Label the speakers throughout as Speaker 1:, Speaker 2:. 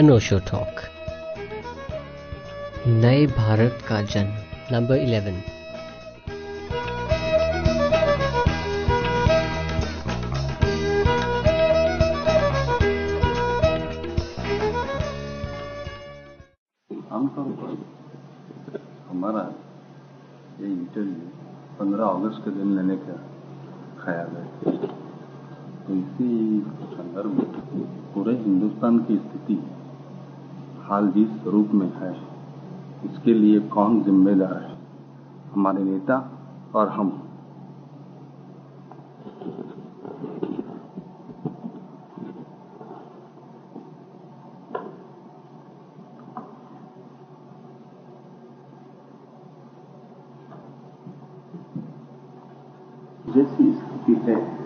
Speaker 1: अनोशो talk नए भारत का जन्म नंबर इलेवन
Speaker 2: आमतौर पर हमारा ये इंटरव्यू 15 अगस्त के दिन लेने का ख्याल है। तो इसी संदर्भ में पूरे हिंदुस्तान की स्थिति हाल जिस रूप में है। इसके लिए कौन जिम्मेदार है? हमारे नेता और हम
Speaker 3: जैसी स्थिति है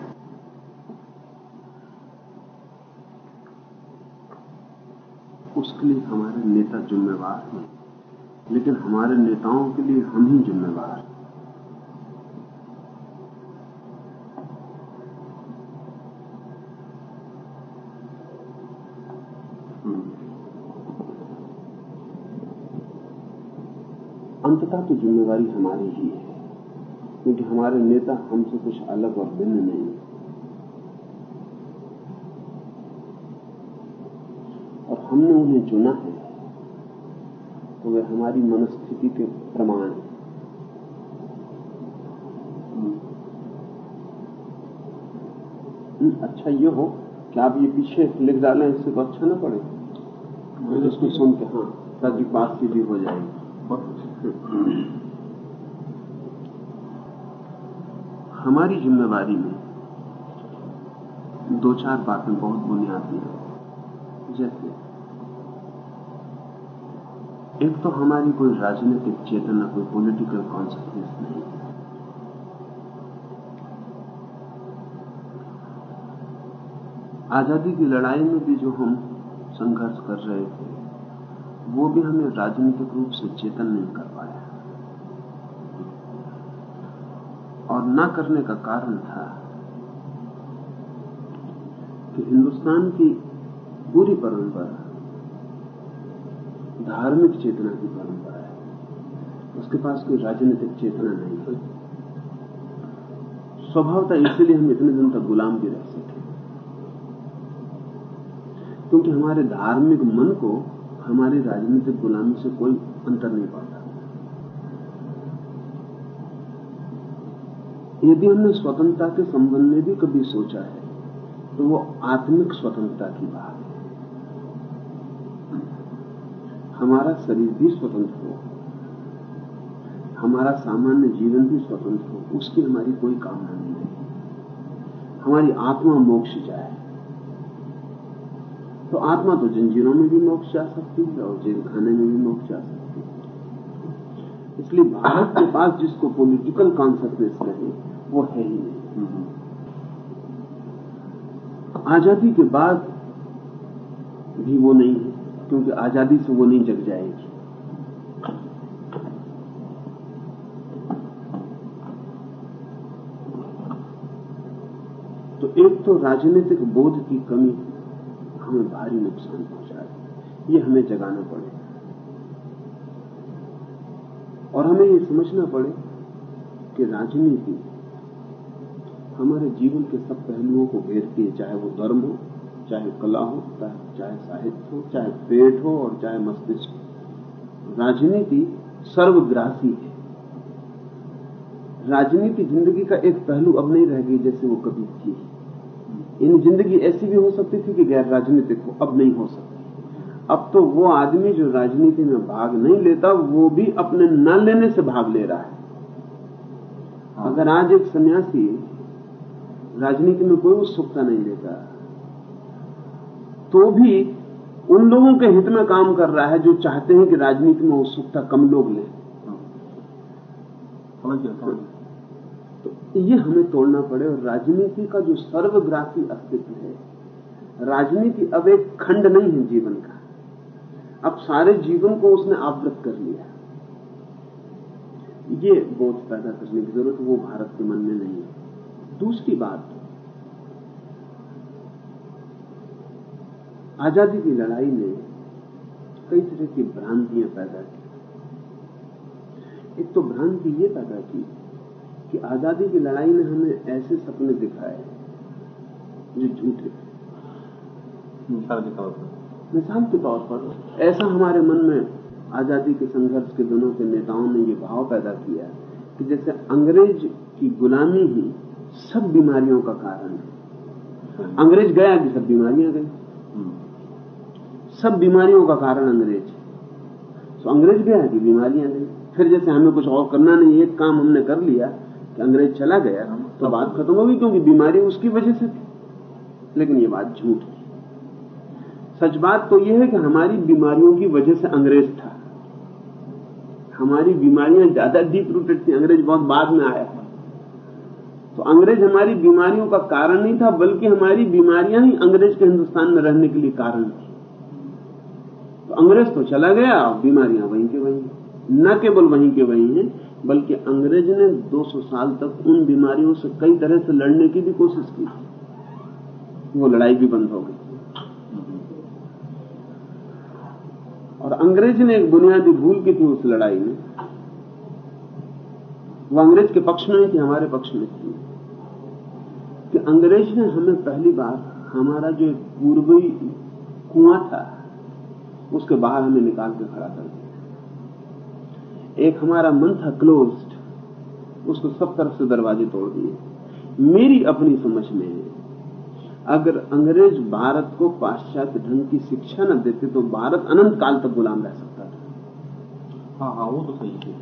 Speaker 3: उसके लिए हमारे नेता जिम्मेवार हैं। लेकिन हमारे नेताओं के लिए हम ही जिम्मेवार हैं। अंततः तो जिम्मेवारी हमारी ही है, क्योंकि हमारे नेता हमसे कुछ अलग और भिन्न नहीं और हमने उन्हें चुना है तो वे हमारी मनस्थिति के प्रमाण। हैं अच्छा ये हो कि आप ये पीछे लिख डालें इससे तो अच्छा ना पड़े। मुझे इसको सुन के हाँ ताकि बात सीधी हो जाएगी। हमारी जिम्मेवारी में दो चार बातें बहुत बुनियादी हैं। जैसे एक तो हमारी कोई राजनीतिक चेतना, कोई पॉलिटिकल कॉन्सिक्वेंस नहीं। आज़ादी की लड़ाई में भी जो हम संघर्ष कर रहे थे, वो भी हमें राजनीतिक रूप से चेतन नहीं कर पाया। और न करने का कारण था कि हिंदुस्तान की पूरी परंपरा धार्मिक चेतना की परंपरा है। उसके पास कोई राजनीतिक चेतना नहीं है। स्वभावतः इसलिए हम इतने दिन तक गुलाम भी रह सके। क्योंकि हमारे धार्मिक मन को हमारी राजनीतिक गुलामी से कोई अंतर नहीं पड़ता यदि हमने स्वतंत्रता के संबंध में भी कभी सोचा है तो वो आत्मिक स्वतंत्रता की बात है। हमारा शरीर भी स्वतंत्र हो। हमारा सामान्य जीवन भी स्वतंत्र हो। उसकी हमारी कोई कामना नहीं है। हमारी आत्मा मोक्ष जाए। तो आत्मा तो जंजीरों में भी मोक्ष जा सकती है और जेल खाने में भी मोक्ष जा सकती है। इसलिए भारत के पास जिसको पॉलिटिकल कॉन्सियसनेस रहे वो है ही नहीं। आज़ादी के बाद भी वो नहीं है। क्योंकि आज़ादी से वो नहीं जग जाएगी। तो एक तो राजनीतिक बोध की कमी हमें भारी नुकसान पहुँचा है। ये हमें जगाना पड़े। और हमें ये समझना पड़े कि राजनीति हमारे जीवन के सब पहलुओं को घेरती है चाहे वो धर्म हो चाहे कला हो चाहे साहित्य हो चाहे पेट हो और चाहे मस्तिष्क हो। राजनीति सर्वग्रासी है। राजनीति ज़िंदगी का एक पहलू अब नहीं रह गई जैसे वो कभी थी। इन ज़िंदगी ऐसी भी हो सकती थी कि गैर राजनीतिक हो अब नहीं हो सकती। अब तो वो आदमी जो राजनीति में भाग नहीं लेता वो भी अपने न लेने से भाग ले रहा है। अगर आज एक सन्यासी राजनीति में कोई उत्सुकता नहीं लेता तो भी उन लोगों के हित में काम कर रहा है जो चाहते हैं कि राजनीति में उत्सुकता कम लोग लें। तो ये हमें तोड़ना पड़े और राजनीति का जो सर्वग्राफी अस्तित्व है राजनीति अब एक खंड नहीं है जीवन का। अब सारे जीवन को उसने आवृत कर लिया ये बोध पैदा करने की ज़रूरत वो भारत के मन में नहीं है। दूसरी बात आज़ादी की लड़ाई ने कई तरह की भ्रांतियाँ पैदा की। एक तो भ्रांति ये पैदा की कि आज़ादी की लड़ाई ने हमें ऐसे सपने दिखाए जो झूठे।
Speaker 2: मिसाल के तौर पर।
Speaker 3: मिसाल के तौर पर ऐसा हमारे मन में आज़ादी के संघर्ष के दिनों के नेताओं ने ये भाव पैदा किया कि जैसे अंग्रेज़ की गुलामी ही सब बीमारियों का कारण है। अंग्रेज़ गया कि सब बीमारियाँ गई? सब बीमारियों का कारण अंग्रेज़। तो अंग्रेज़ गया कि बीमारियाँ गई फिर जैसे हमें कुछ और करना नहीं, एक काम हमने कर लिया कि अंग्रेज़ चला गया तो बात खत्म हो गई क्योंकि बीमारी उसकी वजह से थी। लेकिन ये बात झूठ है सच बात तो यह है कि हमारी बीमारियों की वजह से अंग्रेज़ था। हमारी बीमारियाँ ज़्यादा डीप रूटेड थी, अंग्रेज़ बहुत बाद में आया तो अंग्रेज़ हमारी बीमारियों का कारण नहीं था, बल्कि हमारी बीमारियाँ ही अंग्रेज़ के हिंदुस्तान में रहने के लिए कारण थी। अंग्रेज़ तो चला गया बीमारियाँ वहीं के वहीं न केवल वहीं के वहीं हैं, बल्कि अंग्रेज़ ने 200 साल तक उन बीमारियों से कई तरह से लड़ने की भी कोशिश की। वो लड़ाई भी बंद हो गई। और अंग्रेज़ ने एक बुनियादी भूल की थी उस लड़ाई में। वो अंग्रेज़ के पक्ष में थी, हमारे पक्ष में थी। कि अंग्रेज़ ने हमें पहली बार हमारा जो पूर्वी कुआँ था उसके बाहर हमें निकाल के खड़ा कर दिया। एक हमारा मन था क्लोज्ड उसको सब तरफ़ से दरवाजे तोड़ दिए। मेरी अपनी समझ में अगर अंग्रेज़ भारत को पाश्चात्य ढंग की शिक्षा न देते तो भारत अनंत काल तक गुलाम रह सकता था।
Speaker 2: हाँ हाँ वो तो सही है।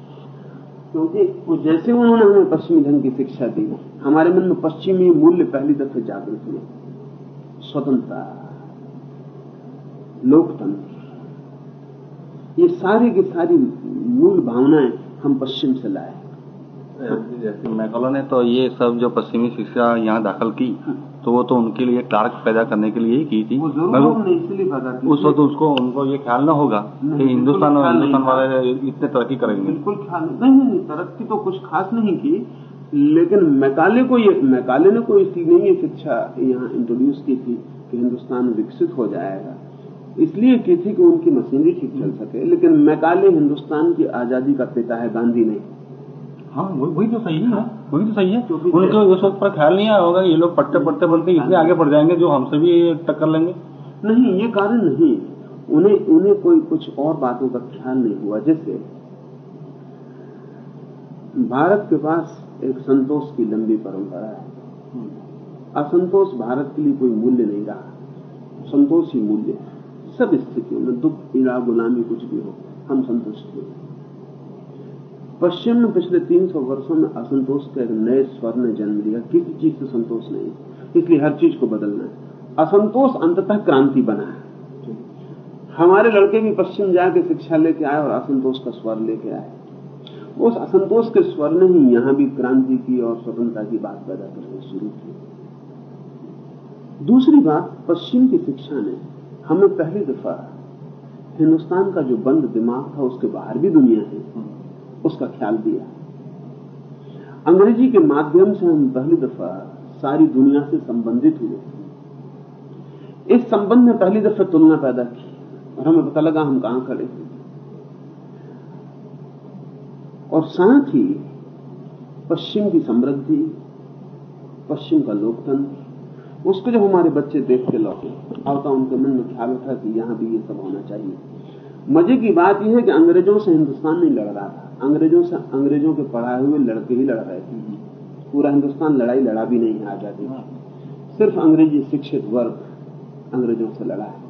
Speaker 3: क्योंकि वो जैसे उन्होंने हमें पश्चिमी ढंग की शिक्षा दी हमारे मन में पश्चिमी मूल्य पहली दफे जागृत हुए। स्वतंत्रता लोकतंत्र। ये सारी की सारी मूल भावनाएँ हम पश्चिम से लाए
Speaker 2: जैसे मैकॉलो ने तो ये सब जो पश्चिमी शिक्षा यहाँ दाखिल की तो वो तो उनके लिए टार्क पैदा करने के लिए ही की थी।
Speaker 3: वो
Speaker 2: मगर उस वक्त उसको उनको ये ख्याल न होगा कि हिंदुस्तान और हिंदुस्तान वाले इतने तरक्की करेंगे।
Speaker 3: बिल्कुल ख्याल नहीं नहीं नहीं तरक्की तो कुछ खास नहीं की लेकिन मैकाले को ये मैकाले ने कोई सी नहीं ये शिक्षा यहाँ इंट्रोड्यूस की थी कि हिंदुस्तान विकसित हो जाएगा। इसलिए की थी कि उनकी मशीनरी ठीक चल सके लेकिन मैकाले हिंदुस्तान की आज़ादी का पिता है गांधी नहीं।
Speaker 2: हाँ वही तो सही है वही तो सही है। उनको उस वक्त पर ख्याल नहीं आया होगा ये लोग पट्टे पट्टे बनते इतने आगे बढ़ जाएँगे जो हमसे भी टक्कर लेंगे।
Speaker 3: नहीं ये कारण नहीं उन्हें उन्हें कोई कुछ और बातों का ख्याल नहीं हुआ। जैसे भारत के पास एक संतोष की लंबी परंपरा है। असंतोष भारत के लिए कोई मूल्य नहीं रहा। संतोष ही मूल्य है। सब स्थितियों में दुख, पीड़ा, गुलामी कुछ भी हो, हम संतुष्ट हुए पश्चिम में पिछले 300 वर्षों में असंतोष का एक नए स्वर ने जन्म लिया। किसी चीज़ से संतोष नहीं। इसलिए हर चीज़ को बदलना है। असंतोष अंततः क्रांति बना है। हमारे लड़के भी पश्चिम जाके शिक्षा लेके आए और असंतोष का स्वर लेके आए। उस असंतोष के स्वर ने ही यहाँ भी क्रांति की और स्वतंत्रता की बात पैदा करनी शुरू की। दूसरी बात, पश्चिम की शिक्षा ने हमें पहली दफ़ा हिंदुस्तान का जो बंद दिमाग था, उसके बाहर भी दुनिया है। उसका ख्याल दिया अंग्रेज़ी के माध्यम से हम पहली दफ़ा सारी दुनिया से संबंधित हुए। इस संबंध में पहली दफ़ा तुलना पैदा की और हमें पता लगा हम कहाँ खड़े हैं। और साथ ही पश्चिम की समृद्धि, पश्चिम का लोकतंत्र उसको जब हमारे बच्चे देख के लौटे आवता उनके मन में ख्याल उठा कि यहाँ भी ये सब होना चाहिए। मज़े की बात यह है कि अंग्रेज़ों से हिंदुस्तान नहीं लड़ रहा था। अंग्रेज़ों से, अंग्रेज़ों के पढ़ाए हुए लड़के ही लड़ रहे थे। पूरा हिंदुस्तान लड़ाई लड़ा भी नहीं आज़ादी की सिर्फ़ अंग्रेज़ी शिक्षित वर्ग अंग्रेज़ों से लड़ा है।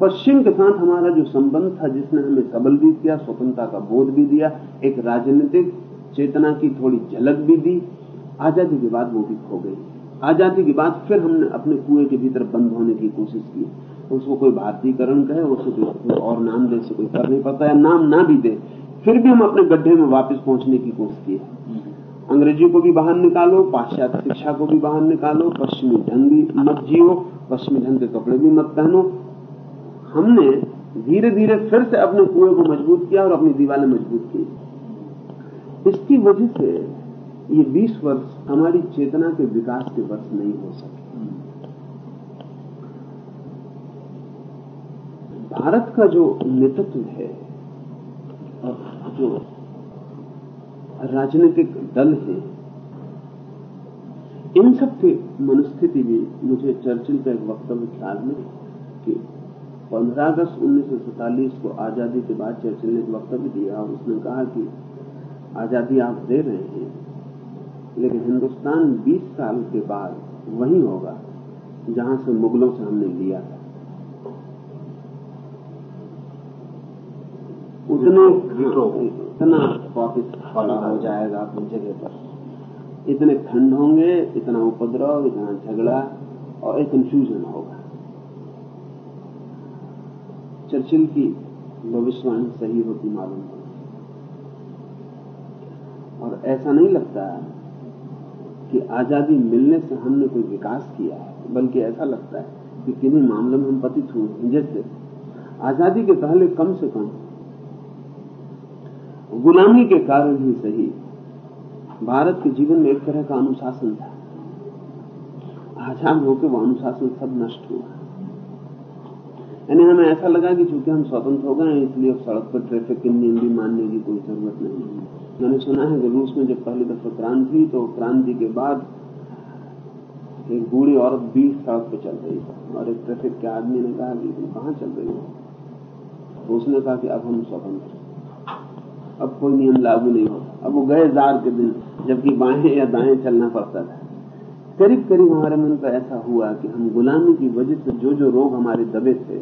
Speaker 3: पश्चिम के साथ हमारा जो संबंध था, जिसने हमें सबल भी किया, स्वतंत्रता का बोध भी दिया, एक राजनीतिक चेतना की थोड़ी झलक भी दी, आज़ादी के बाद वो भी खो गई। आज़ादी के बाद फिर हमने अपने कुएँ के भीतर बंद होने की कोशिश की। उसको कोई भारतीयकरण कहे उसे कोई और नाम दे से कोई फ़र्क नहीं पड़ता है नाम ना भी दे, फिर भी हम अपने गड्ढे में वापस पहुँचने की कोशिश की। अंग्रेज़ी को भी बाहर निकालो, पाश्चात्य शिक्षा को भी बाहर निकालो, पश्चिमी ढंग भी मत जियो, पश्चिमी ढंग के कपड़े भी मत पहनो। हमने धीरे धीरे फिर से अपने कुएँ को मज़बूत किया और अपनी दीवारें मज़बूत की। इसकी वजह से ये 20 वर्ष हमारी चेतना के विकास के वर्ष नहीं हो सके। भारत का जो नेतृत्व है, और जो राजनीतिक दल है, इन सब की मनस्थिति भी मुझे चर्चिल का एक वक्तव्य ख्याल में कि 15 अगस्त उन्नीस सौ सैंतालीस को आज़ादी के बाद चर्चिल ने एक वक्तव्य दिया उसने कहा कि आज़ादी आप दे रहे हैं। लेकिन हिंदुस्तान 20 साल के बाद वही होगा जहाँ से मुगलों से हमने लिया था उतने इतना वापिस खड़ा हो जाएगा अपनी जगह पर। इतने खंड होंगे इतना उपद्रव इतना झगड़ा और एक कंफ्यूजन होगा। चर्चिल की भविष्यवाणी सही होती मालूम होती और ऐसा नहीं लगता कि आज़ादी मिलने से हमने कोई विकास किया है, बल्कि ऐसा लगता है कि किन्हीं मामलों में हम पतित हुए जैसे आज़ादी के पहले कम से कम गुलामी के कारण ही सही भारत के जीवन में एक तरह का अनुशासन था। आज़ाद होकर वह अनुशासन सब नष्ट हुआ। यानी हमें ऐसा लगा कि चूँकि हम स्वतंत्र हो गए इसलिए अब सड़क पर ट्रैफ़िक के नियम भी मानने की कोई ज़रूरत नहीं है। मैंने सुना है कि रूस में जब पहली दफ़ा क्रांति हुई तो क्रांति के बाद एक बूढ़ी औरत बीस सड़क पर चल रही थी और एक ट्रैफ़िक के आदमी ने कहा कि तुम कहाँ चल रही हो? तो उसने कहा कि अब हम स्वतंत्र अब कोई नियम लागू नहीं होता। अब वो गए जार के दिन, जबकि बाएँ या दाएँ चलना पड़ता था। करीब करीब हमारे मन पर ऐसा हुआ कि हम गुलामी की वजह से जो जो रोग हमारे दबे थे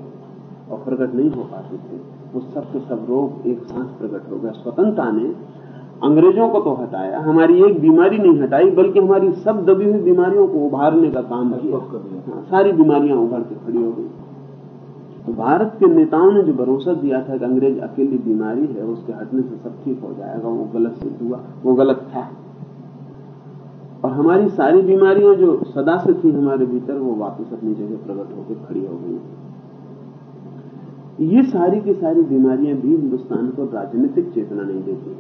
Speaker 3: और प्रकट नहीं हो पाते थे, वो सब के सब रोग एक सांस प्रकट हो गया स्वतंत्रता ने अंग्रेज़ों को तो हटाया हमारी एक बीमारी नहीं हटाई बल्कि हमारी सब दबी हुई बीमारियों को उभारने का काम किया। हाँ, सारी बीमारियाँ उभर के खड़ी हो गई। तो भारत के नेताओं ने जो भरोसा दिया था कि अंग्रेज़ अकेली बीमारी है उसके हटने से सब ठीक हो जाएगा वो गलत सिद्ध हुआ वो गलत था। और हमारी सारी बीमारियाँ जो सदा से थी हमारे भीतर वो वापस अपनी जगह प्रकट होकर खड़ी हो गई। ये सारी की सारी बीमारियाँ भी हिंदुस्तान को राजनीतिक चेतना नहीं देती।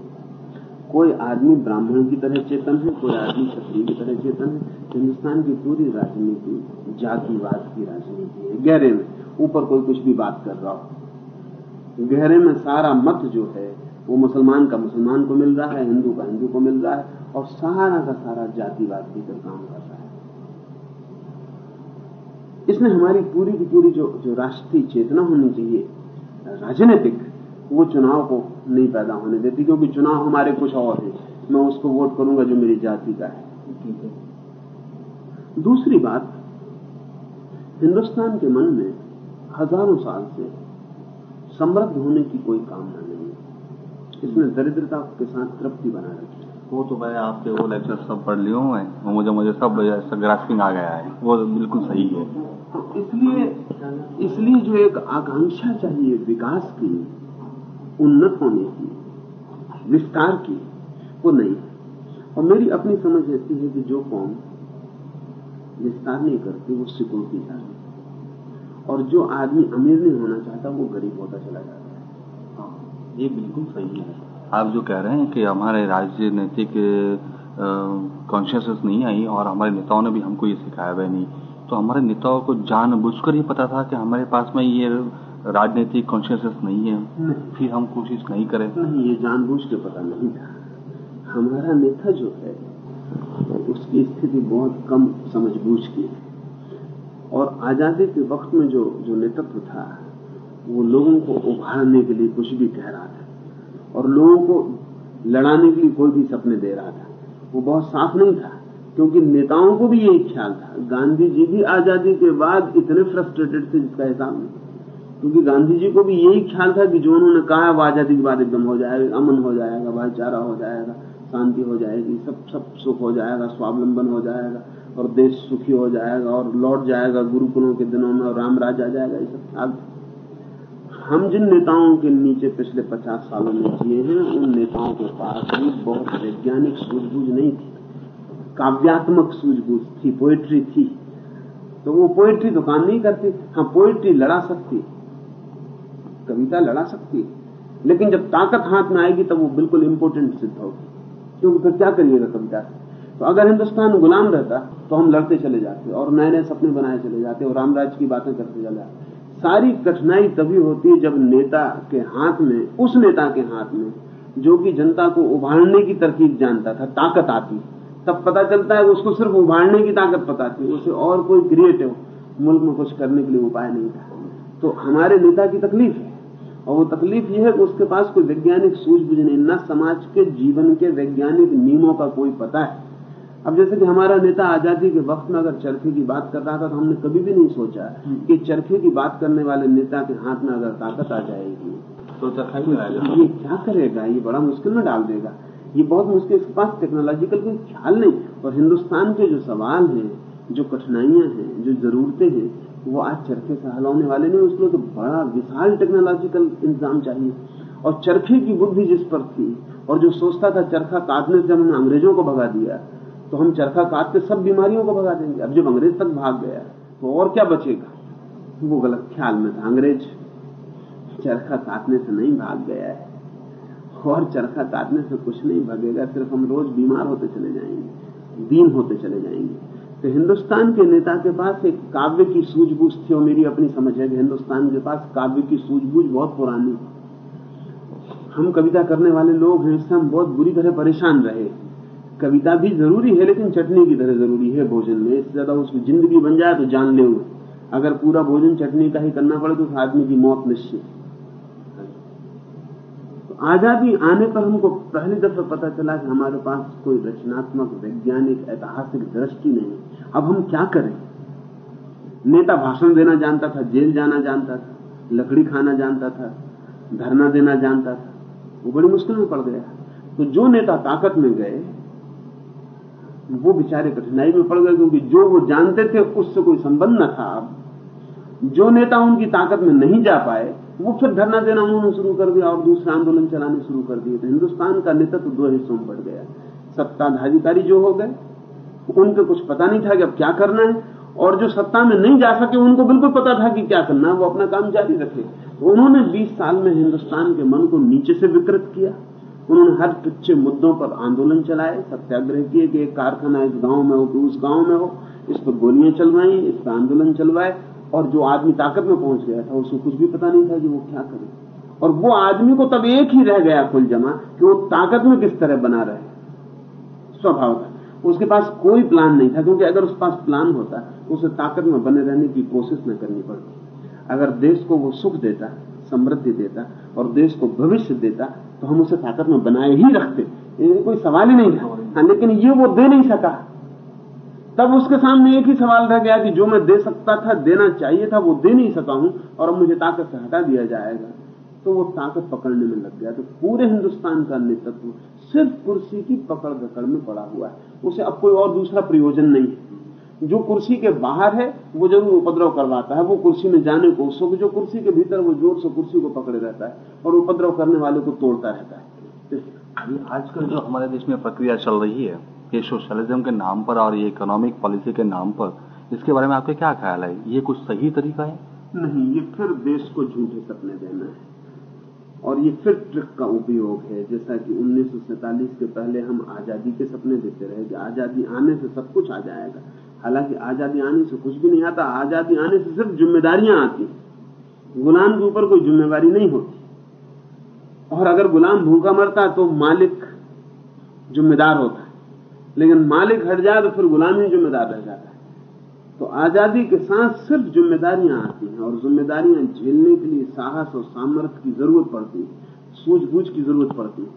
Speaker 3: कोई आदमी ब्राह्मण की तरह चेतन है, कोई आदमी क्षत्रिय की तरह चेतन है। हिंदुस्तान की पूरी राजनीति, जातिवाद की राजनीति है। गहरे में, ऊपर कोई कुछ भी बात कर रहा हो। गहरे में सारा मत जो है, वो मुसलमान का मुसलमान को मिल रहा है, हिंदू का हिंदू को मिल रहा है, और सारा का सारा जातिवाद की तरह काम कर रहा है। इसमें हमारी पूरी की पूरी जो जो राष्ट्रीय चेतना होनी चाहिए, राजनीतिक वो चुनाव को नहीं पैदा होने देती क्योंकि चुनाव हमारे कुछ और है। मैं उसको वोट करूँगा जो मेरी जाति का है। दूसरी बात हिंदुस्तान के मन में हज़ारों साल से समृद्ध होने की कोई कामना नहीं है। इसमें दरिद्रता के साथ तृप्ति बना रखी है।
Speaker 2: वो तो मैं आपके वो लेक्चर सब पढ़ लिया हूँ। मैं मुझे मुझे सब ग्रास्पिंग आ गया है। वो बिल्कुल सही है।
Speaker 3: तो इसलिए इसलिए जो एक आकांक्षा चाहिए विकास की उन्नत होने की विस्तार की वो नहीं और मेरी अपनी समझ ऐसी है कि जो कौम विस्तार नहीं करती वो सिकुड़ती जाती और जो आदमी अमीर नहीं होना चाहता वो गरीब होता चला जाता है।
Speaker 2: हाँ, ये बिल्कुल सही है। आप जो कह रहे हैं कि हमारे राजनीतिक कॉन्शियसनेस नहीं आई और हमारे नेताओं ने भी हमको ये सिखाया हुआ नहीं तो हमारे नेताओं को जानबूझकर ही पता था कि हमारे पास में ये राजनीतिक कॉन्शियसनेस नहीं है नहीं। फिर हम कोशिश नहीं करें।
Speaker 3: नहीं ये जानबूझ के पता नहीं था। हमारा नेता जो है उसकी स्थिति बहुत कम समझ बूझ की है। और आज़ादी के वक्त में जो जो नेतृत्व था वो लोगों को उभारने के लिए कुछ भी कह रहा था। और लोगों को लड़ाने के लिए कोई भी सपने दे रहा था। वो बहुत साफ़ नहीं था क्योंकि नेताओं को भी यही ख्याल था। गांधी जी भी आज़ादी के बाद इतने फ्रस्ट्रेटेड थे जिसका हिसाब नहीं क्योंकि गांधी जी को भी यही ख्याल था कि जो उन्होंने कहा, वो आज़ादी के बाद एकदम हो जाएगा, अमन हो जाएगा, भाईचारा हो जाएगा, शांति हो जाएगी, सब सब सुख हो जाएगा, स्वावलंबन हो जाएगा, और देश सुखी हो जाएगा, और लौट जाएगा गुरुकुलों के दिनों में, और राम राज आ जाएगा, ये सब ख्याल हम जिन नेताओं के नीचे पिछले पचास सालों में जिए हैं, उन नेताओं के पास भी बहुत वैज्ञानिक सूझबूझ नहीं थी, काव्यात्मक सूझबूझ थी पोएट्री थी। तो वो पोएट्री तो काम नहीं करती हाँ पोएट्री लड़ा सकती कविता लड़ा सकती है। लेकिन जब ताकत हाथ में आएगी, तब वो बिल्कुल इंपोर्टेंट सिद्ध होगी। क्योंकि फिर क्या करिएगा कविता? तो अगर हिंदुस्तान गुलाम रहता तो हम लड़ते चले जाते और नए नए सपने बनाए चले जाते और रामराज की बातें करते चले जाते। सारी कठिनाई तभी होती है जब नेता के हाथ में, उस नेता के हाथ में, जो कि जनता को उभारने की तरकीब जानता था, ताकत आती तब पता चलता है उसको सिर्फ़ उभारने की ताकत पता थी उसे और कोई क्रिएटिव मुल्क में कुछ करने के लिए उपाय नहीं था। तो हमारे नेता की तकलीफ़ है। और वो तकलीफ़ यह है कि उसके पास कोई वैज्ञानिक सूझबूझ नहीं न समाज के जीवन के वैज्ञानिक नियमों का कोई पता है। अब जैसे कि हमारा नेता आज़ादी के वक्त में अगर चरखे की बात कर रहा था तो हमने कभी भी नहीं सोचा कि चरखे की बात करने वाले नेता के हाथ में अगर ताकत आ जाएगी।
Speaker 2: तो चरखा
Speaker 3: तो ये क्या करेगा? ये बड़ा मुश्किल में डाल देगा। ये बहुत मुश्किल इसके पास टेक्नोलॉजिकल कोई ख्याल नहीं। और हिंदुस्तान के जो सवाल हैं जो कठिनाइयाँ हैं जो जरूरतें हैं वो आज चरखे से हल होने वाले नहीं उसके तो बड़ा विशाल टेक्नोलॉजिकल इंतज़ाम चाहिए। और चरखे की बुद्धि जिस पर थी, और जो सोचता था चरखा काटने से हमने अंग्रेज़ों को भगा दिया तो हम चरखा काट के सब बीमारियों को भगा देंगे। अब जब अंग्रेज़ तक भाग गया तो और क्या बचेगा? वो गलत ख्याल में था, अंग्रेज़। चरखा काटने से नहीं भाग गया है। और चरखा काटने से कुछ नहीं भागेगा, सिर्फ़ हम रोज बीमार होते चले जाएँगे, दीन होते चले जाएँगे। तो हिंदुस्तान के नेता के पास एक काव्य की सूझबूझ थी और मेरी अपनी समझ है कि हिंदुस्तान के पास काव्य की सूझबूझ बहुत पुरानी हम कविता करने वाले लोग हैं, इससे हम बहुत बुरी तरह परेशान रहे। कविता भी ज़रूरी है, लेकिन चटनी की तरह ज़रूरी है भोजन में। इससे ज़्यादा उसकी ज़िंदगी बन जाए तो जान ले अगर पूरा भोजन चटनी का ही करना पड़े तो आदमी की मौत निश्चित। आज़ादी आने पर हमको पहली दफ़ा पता चला कि हमारे पास कोई रचनात्मक, वैज्ञानिक, ऐतिहासिक दृष्टि नहीं अब हम क्या करें? नेता भाषण देना जानता था, जेल जाना जानता था, लकड़ी खाना जानता था, धरना देना जानता था, वो बड़ी मुश्किल में पड़ गया। तो जो नेता ताकत में गए, वो बेचारे कठिनाई में पड़ गए, क्योंकि जो वो जानते थे, उससे कोई संबंध न था। अब जो नेता उनकी ताकत में नहीं जा पाए वो फिर धरना देना उन्होंने शुरू कर दिया और दूसरे आंदोलन चलाने शुरू कर दिए तो हिंदुस्तान का नेतृत्व दो हिस्सों में बढ़ गया। सत्ताधारिकारी जो हो गए, उनको कुछ पता नहीं था कि अब क्या करना है, और जो सत्ता में नहीं जा सके, उनको बिल्कुल पता था कि क्या करना है, वो अपना काम जारी रखे। तो उन्होंने 20 साल में हिंदुस्तान के मन को नीचे से विकृत किया। उन्होंने हर पिछे मुद्दों पर आंदोलन चलाए, सत्याग्रह किए कि एक कारखाना इस गाँव में हो, कि उस गाँव में हो, इस पर गोलियाँ चलवाई, इस पर आंदोलन चलवाए और जो आदमी ताकत में पहुँच गया था उसको कुछ भी पता नहीं था कि वो क्या करे। और वो आदमी को तब एक ही रह गया कुल जमा कि वो ताकत में किस तरह बना रहे। स्वभाव था। उसके पास कोई प्लान नहीं था क्योंकि अगर उस पास प्लान होता तो उसे ताकत में बने रहने की कोशिश न करनी पड़ती। अगर देश को वो सुख देता समृद्धि देता और देश को भविष्य देता तो हम उसे ताकत में बनाए ही रखते। कोई सवाल ही नहीं था। हाँ, लेकिन ये वो दे नहीं सका। तब उसके सामने एक ही सवाल रह गया कि जो मैं दे सकता था, देना चाहिए था, वो दे नहीं सका हूँ, और अब मुझे ताकत से हटा दिया जाएगा। तो वो ताकत पकड़ने में लग गया। तो पूरे हिंदुस्तान का नेतृत्व सिर्फ़ कुर्सी की पकड़ धकड़ में पड़ा हुआ है। उसे अब कोई और दूसरा प्रयोजन नहीं है। जो कुर्सी के बाहर है, वो ज़रूर उपद्रव करवाता है। वो कुर्सी में जाने को उसको जो कुर्सी के भीतर वो ज़ोर से कुर्सी को पकड़े रहता है, और उपद्रव करने वाले को तोड़ता रहता है।
Speaker 2: आजकल जो हमारे देश में प्रक्रिया चल रही है ये सोशलिज्म के नाम पर और ये इकोनॉमिक पॉलिसी के नाम पर, इसके बारे में आपका क्या ख्याल है? ये कुछ सही तरीका है?
Speaker 3: नहीं, ये फिर देश को झूठे सपने देना है। और ये फिर ट्रिक का उपयोग है, जैसा कि उन्नीस सौ सैंतालीस के पहले हम आज़ादी के सपने देते रहे, कि आज़ादी आने से सब कुछ आ जाएगा। हालाँकि आज़ादी आने से कुछ भी नहीं आता, आज़ादी आने से सिर्फ़ जिम्मेदारियाँ आती गुलाम के ऊपर कोई जिम्मेवारी नहीं होती। और अगर गुलाम भूखा मरता तो मालिक जिम्मेदार होता लेकिन मालिक हट जाए तो फिर गुलाम ही जिम्मेदार रह जाता है। तो आज़ादी के साथ सिर्फ़ जिम्मेदारियाँ आती हैं और जिम्मेदारियाँ झेलने के लिए साहस और सामर्थ्य की ज़रूरत पड़ती है, सूझबूझ की ज़रूरत पड़ती है।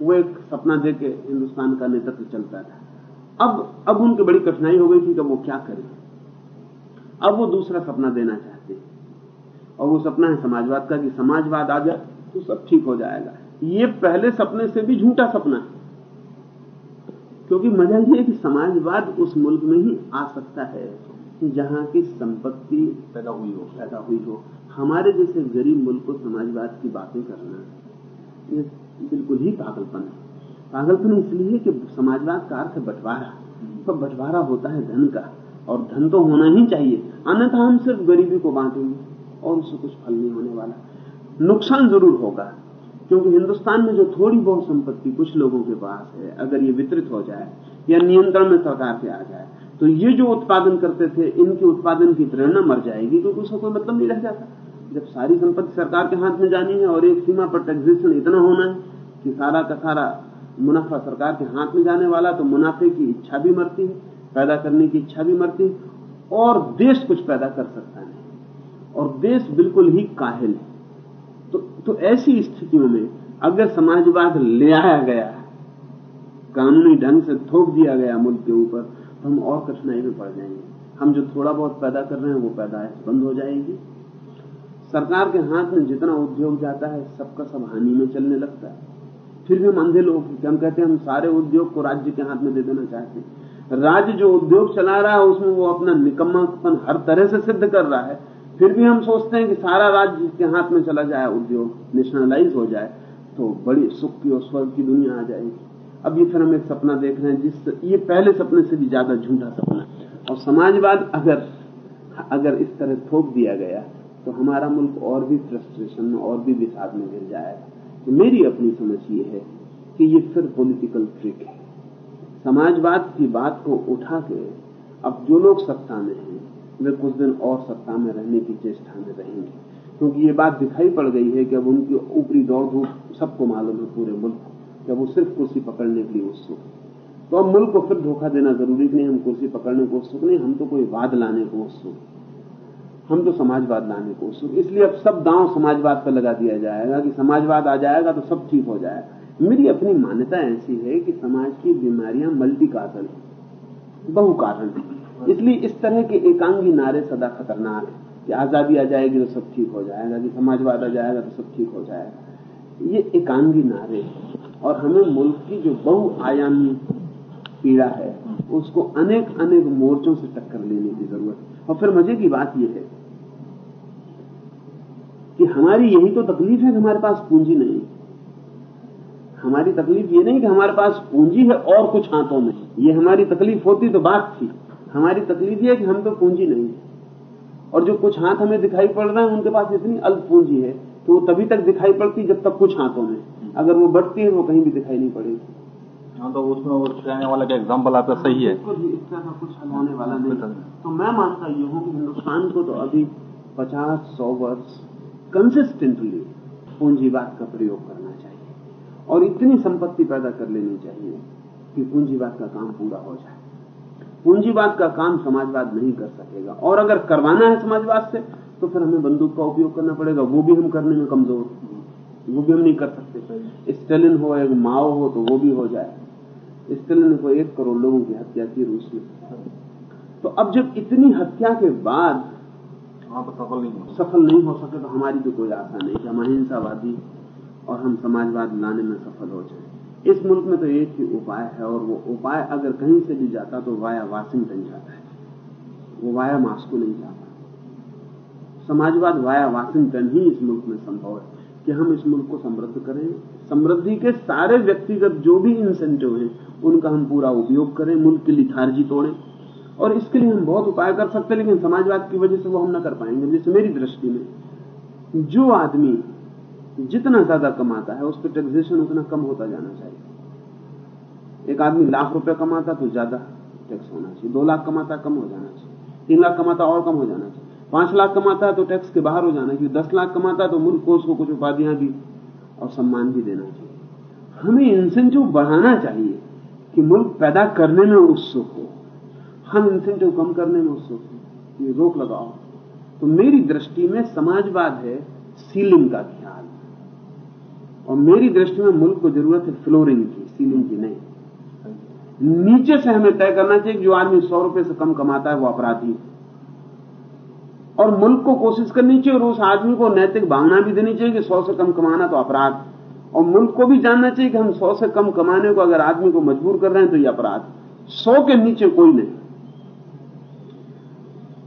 Speaker 3: वो एक सपना दे के हिंदुस्तान का नेतृत्व चलता था। अब अब उनकी बड़ी कठिनाई हो गई थी कि वो क्या करें? अब वो दूसरा सपना देना चाहते हैं। और वो सपना है समाजवाद का कि समाजवाद आ जाए तो सब ठीक हो जाएगा। ये पहले सपने से भी झूठा सपना है। क्योंकि मज़ा यह है कि समाजवाद उस मुल्क में ही आ सकता है, जहाँ की संपत्ति
Speaker 2: पैदा हुई हो,
Speaker 3: पैदा हुई हो। हमारे जैसे गरीब मुल्क को समाजवाद की बातें करना, ये बिल्कुल ही पागलपन है। पागलपन इसलिए कि समाजवाद का अर्थ बंटवारा। तो बंटवारा होता है धन का, और धन तो होना ही चाहिए। अन्यथा हम सिर्फ़ गरीबी को बांटेंगे और उससे कुछ फल नहीं होने वाला। नुकसान ज़रूर होगा। क्योंकि हिंदुस्तान में जो थोड़ी बहुत संपत्ति कुछ लोगों के पास है, अगर ये वितरित हो जाए या नियंत्रण में सरकार के आ जाए तो ये जो उत्पादन करते थे, इनके उत्पादन की प्रेरणा मर जाएगी, क्योंकि उसका कोई मतलब नहीं रह जाता। जब सारी संपत्ति सरकार के हाथ में जानी है और एक सीमा पर टैक्सेशन इतना होना है कि सारा का सारा मुनाफा सरकार के हाथ में जाने वाला तो मुनाफे की इच्छा भी मरती है, पैदा करने की इच्छा भी मरती है, और देश कुछ पैदा कर सकता नहीं। और देश बिल्कुल ही काहिल है। तो, ऐसी स्थितियों में अगर समाजवाद ले आया गया कानूनी ढंग से थोप दिया गया मुल्क के ऊपर तो हम और कठिनाई में पड़ जाएँगे। हम जो थोड़ा बहुत पैदा कर रहे हैं वो पैदाइश बंद हो जाएगी। सरकार के हाथ में जितना उद्योग जाता है सबका सब हानि में चलने लगता है। फिर भी हम अंधे लोग हम कहते हैं हम सारे उद्योग को राज्य के हाथ में दे देना चाहते हैं। राज्य जो उद्योग चला रहा है उसमें वो अपना निकम्मापन हर तरह से सिद्ध कर रहा है। फिर भी हम सोचते हैं कि सारा राज्य जिसके हाथ में चला जाए, उद्योग नेशनलाइज हो जाए तो बड़ी सुख की और स्वर्ग की दुनिया आ जाएगी। अब ये फिर हम एक सपना देख रहे हैं, जिस ये पहले सपने से भी ज़्यादा झूठा सपना और समाजवाद अगर अगर इस तरह थोप दिया गया तो हमारा मुल्क और भी फ्रस्ट्रेशन में और भी विषाद में गिर जाएगा। तो मेरी अपनी समझ ये है कि ये फिर पॉलिटिकल ट्रिक है। समाजवाद की बात को उठा के अब जो लोग सत्ता में हैं वे कुछ दिन और सत्ता में रहने की चेष्टा में रहेंगे। क्योंकि ये बात दिखाई पड़ गई है कि अब उनकी ऊपरी दौड़ धूप सबको मालूम है पूरे मुल्क को अब वो सिर्फ़ कुर्सी पकड़ने के लिए उत्सुक तो अब मुल्क को फिर धोखा देना ज़रूरी नहीं, हम कुर्सी पकड़ने को उत्सुक नहीं, हम तो कोई वाद लाने को उत्सुक हम तो समाजवाद लाने को उत्सुक इसलिए अब सब दांव समाजवाद पर लगा दिया जाएगा कि समाजवाद आ जाएगा तो सब ठीक हो जाएगा। मेरी अपनी मान्यता ऐसी है कि समाज की बीमारियाँ मल्टी है बहु कारण है। इसलिए इस तरह के एकांगी नारे सदा खतरनाक है कि आज़ादी आ जाएगी तो सब ठीक हो जाएगा, कि समाजवाद आ जाएगा तो सब ठीक हो जाएगा। ये एकांगी नारे और हमें मुल्क की जो बहुआयामी पीड़ा है, उसको अनेक अनेक मोर्चों से टक्कर लेने की ज़रूरत और फिर मज़े की बात यह है कि हमारी यही तो तकलीफ़ है कि हमारे पास पूंजी नहीं हमारी तकलीफ़ ये नहीं कि हमारे पास पूंजी है और कुछ हाथों में। ये हमारी तकलीफ़ होती तो बात थी। हमारी तकलीफ़ यह है कि हम तो पूंजी नहीं है। और जो कुछ हाथ हमें दिखाई पड़ रहे हैं उनके पास इतनी अल्प पूंजी है तो वो तभी तक दिखाई पड़ती जब तक कुछ हाथों में। अगर वो बढ़ती है वो कहीं भी दिखाई नहीं पड़ेगी।
Speaker 2: हाँ तो उसमें वो कहने वाला का एग्ज़ाम्पल आपका सही है?
Speaker 3: भी इस तरह का कुछ हल होने वाला नहीं। तो मैं मानता ये हूँ कि हिंदुस्तान को तो अभी पचास सौ वर्ष कंसिस्टेंटली पूंजीवाद का प्रयोग करना चाहिए। और इतनी संपत्ति पैदा कर लेनी चाहिए कि पूंजीवाद का काम पूरा हो जाए। पूंजीवाद का काम समाजवाद नहीं कर सकेगा। और अगर करवाना है समाजवाद से तो फिर हमें बंदूक का उपयोग करना पड़ेगा। वो भी हम करने में कमज़ोर वो भी हम नहीं कर सकते। स्टेलिन हो एक माओ हो तो वो भी हो जाए। स्टेलिन को एक करोड़ लोगों की हत्या की रूस में। तो अब जब इतनी हत्या के बाद
Speaker 2: हाँ तो सफल नहीं हो
Speaker 3: सफल नहीं हो सके तो हमारी तो कोई आशा नहीं कि हम अहिंसावादी और हम समाजवाद लाने में सफल हो जाए। इस मुल्क में तो एक ही उपाय है, और वो उपाय अगर कहीं से भी जाता तो वाया वाशिंगटन जाता है। वो वाया मास्को नहीं जाता। समाजवाद वाया वाशिंगटन ही इस मुल्क में संभव है कि हम इस मुल्क को समृद्ध करें। समृद्धि के सारे व्यक्तिगत जो भी इंसेंटिव हैं, उनका हम पूरा उपयोग करें, मुल्क की लिथार्जी तोड़ें। और इसके लिए हम बहुत उपाय कर सकते हैं, लेकिन समाजवाद की वजह से वो हम न कर पाएँगे। जैसे मेरी दृष्टि में, जो आदमी जितना ज़्यादा कमाता है उस पर टैक्सेशन उतना कम होता जाना चाहिए। एक आदमी लाख रुपए कमाता तो ज़्यादा टैक्स होना चाहिए। दो लाख कमाता कम हो जाना चाहिए। तीन लाख कमाता और कम हो जाना चाहिए। पाँच लाख कमाता है तो टैक्स के बाहर हो जाना चाहिए। दस लाख कमाता है तो मुल्क को उसको कुछ उपाधियाँ भी और सम्मान भी देना चाहिए। हमें इंसेंटिव बढ़ाना चाहिए कि मुल्क पैदा करने में उत्सुक हो। हम इंसेंटिव कम करने में उत्सुक हो। ये रोक लगाओ। तो मेरी दृष्टि में समाजवाद है सीलिंग का और मेरी दृष्टि में मुल्क को ज़रूरत है फ्लोरिंग की, सीलिंग की नहीं। नीचे से हमें तय करना चाहिए जो आदमी सौ रुपए से कम कमाता है वो अपराधी और मुल्क को कोशिश करनी चाहिए और उस आदमी को नैतिक भावना भी देनी चाहिए कि सौ से कम कमाना तो अपराध और मुल्क को भी जानना चाहिए कि हम सौ से कम कमाने को अगर आदमी को मजबूर कर रहे हैं तो ये अपराध सौ के नीचे कोई नहीं।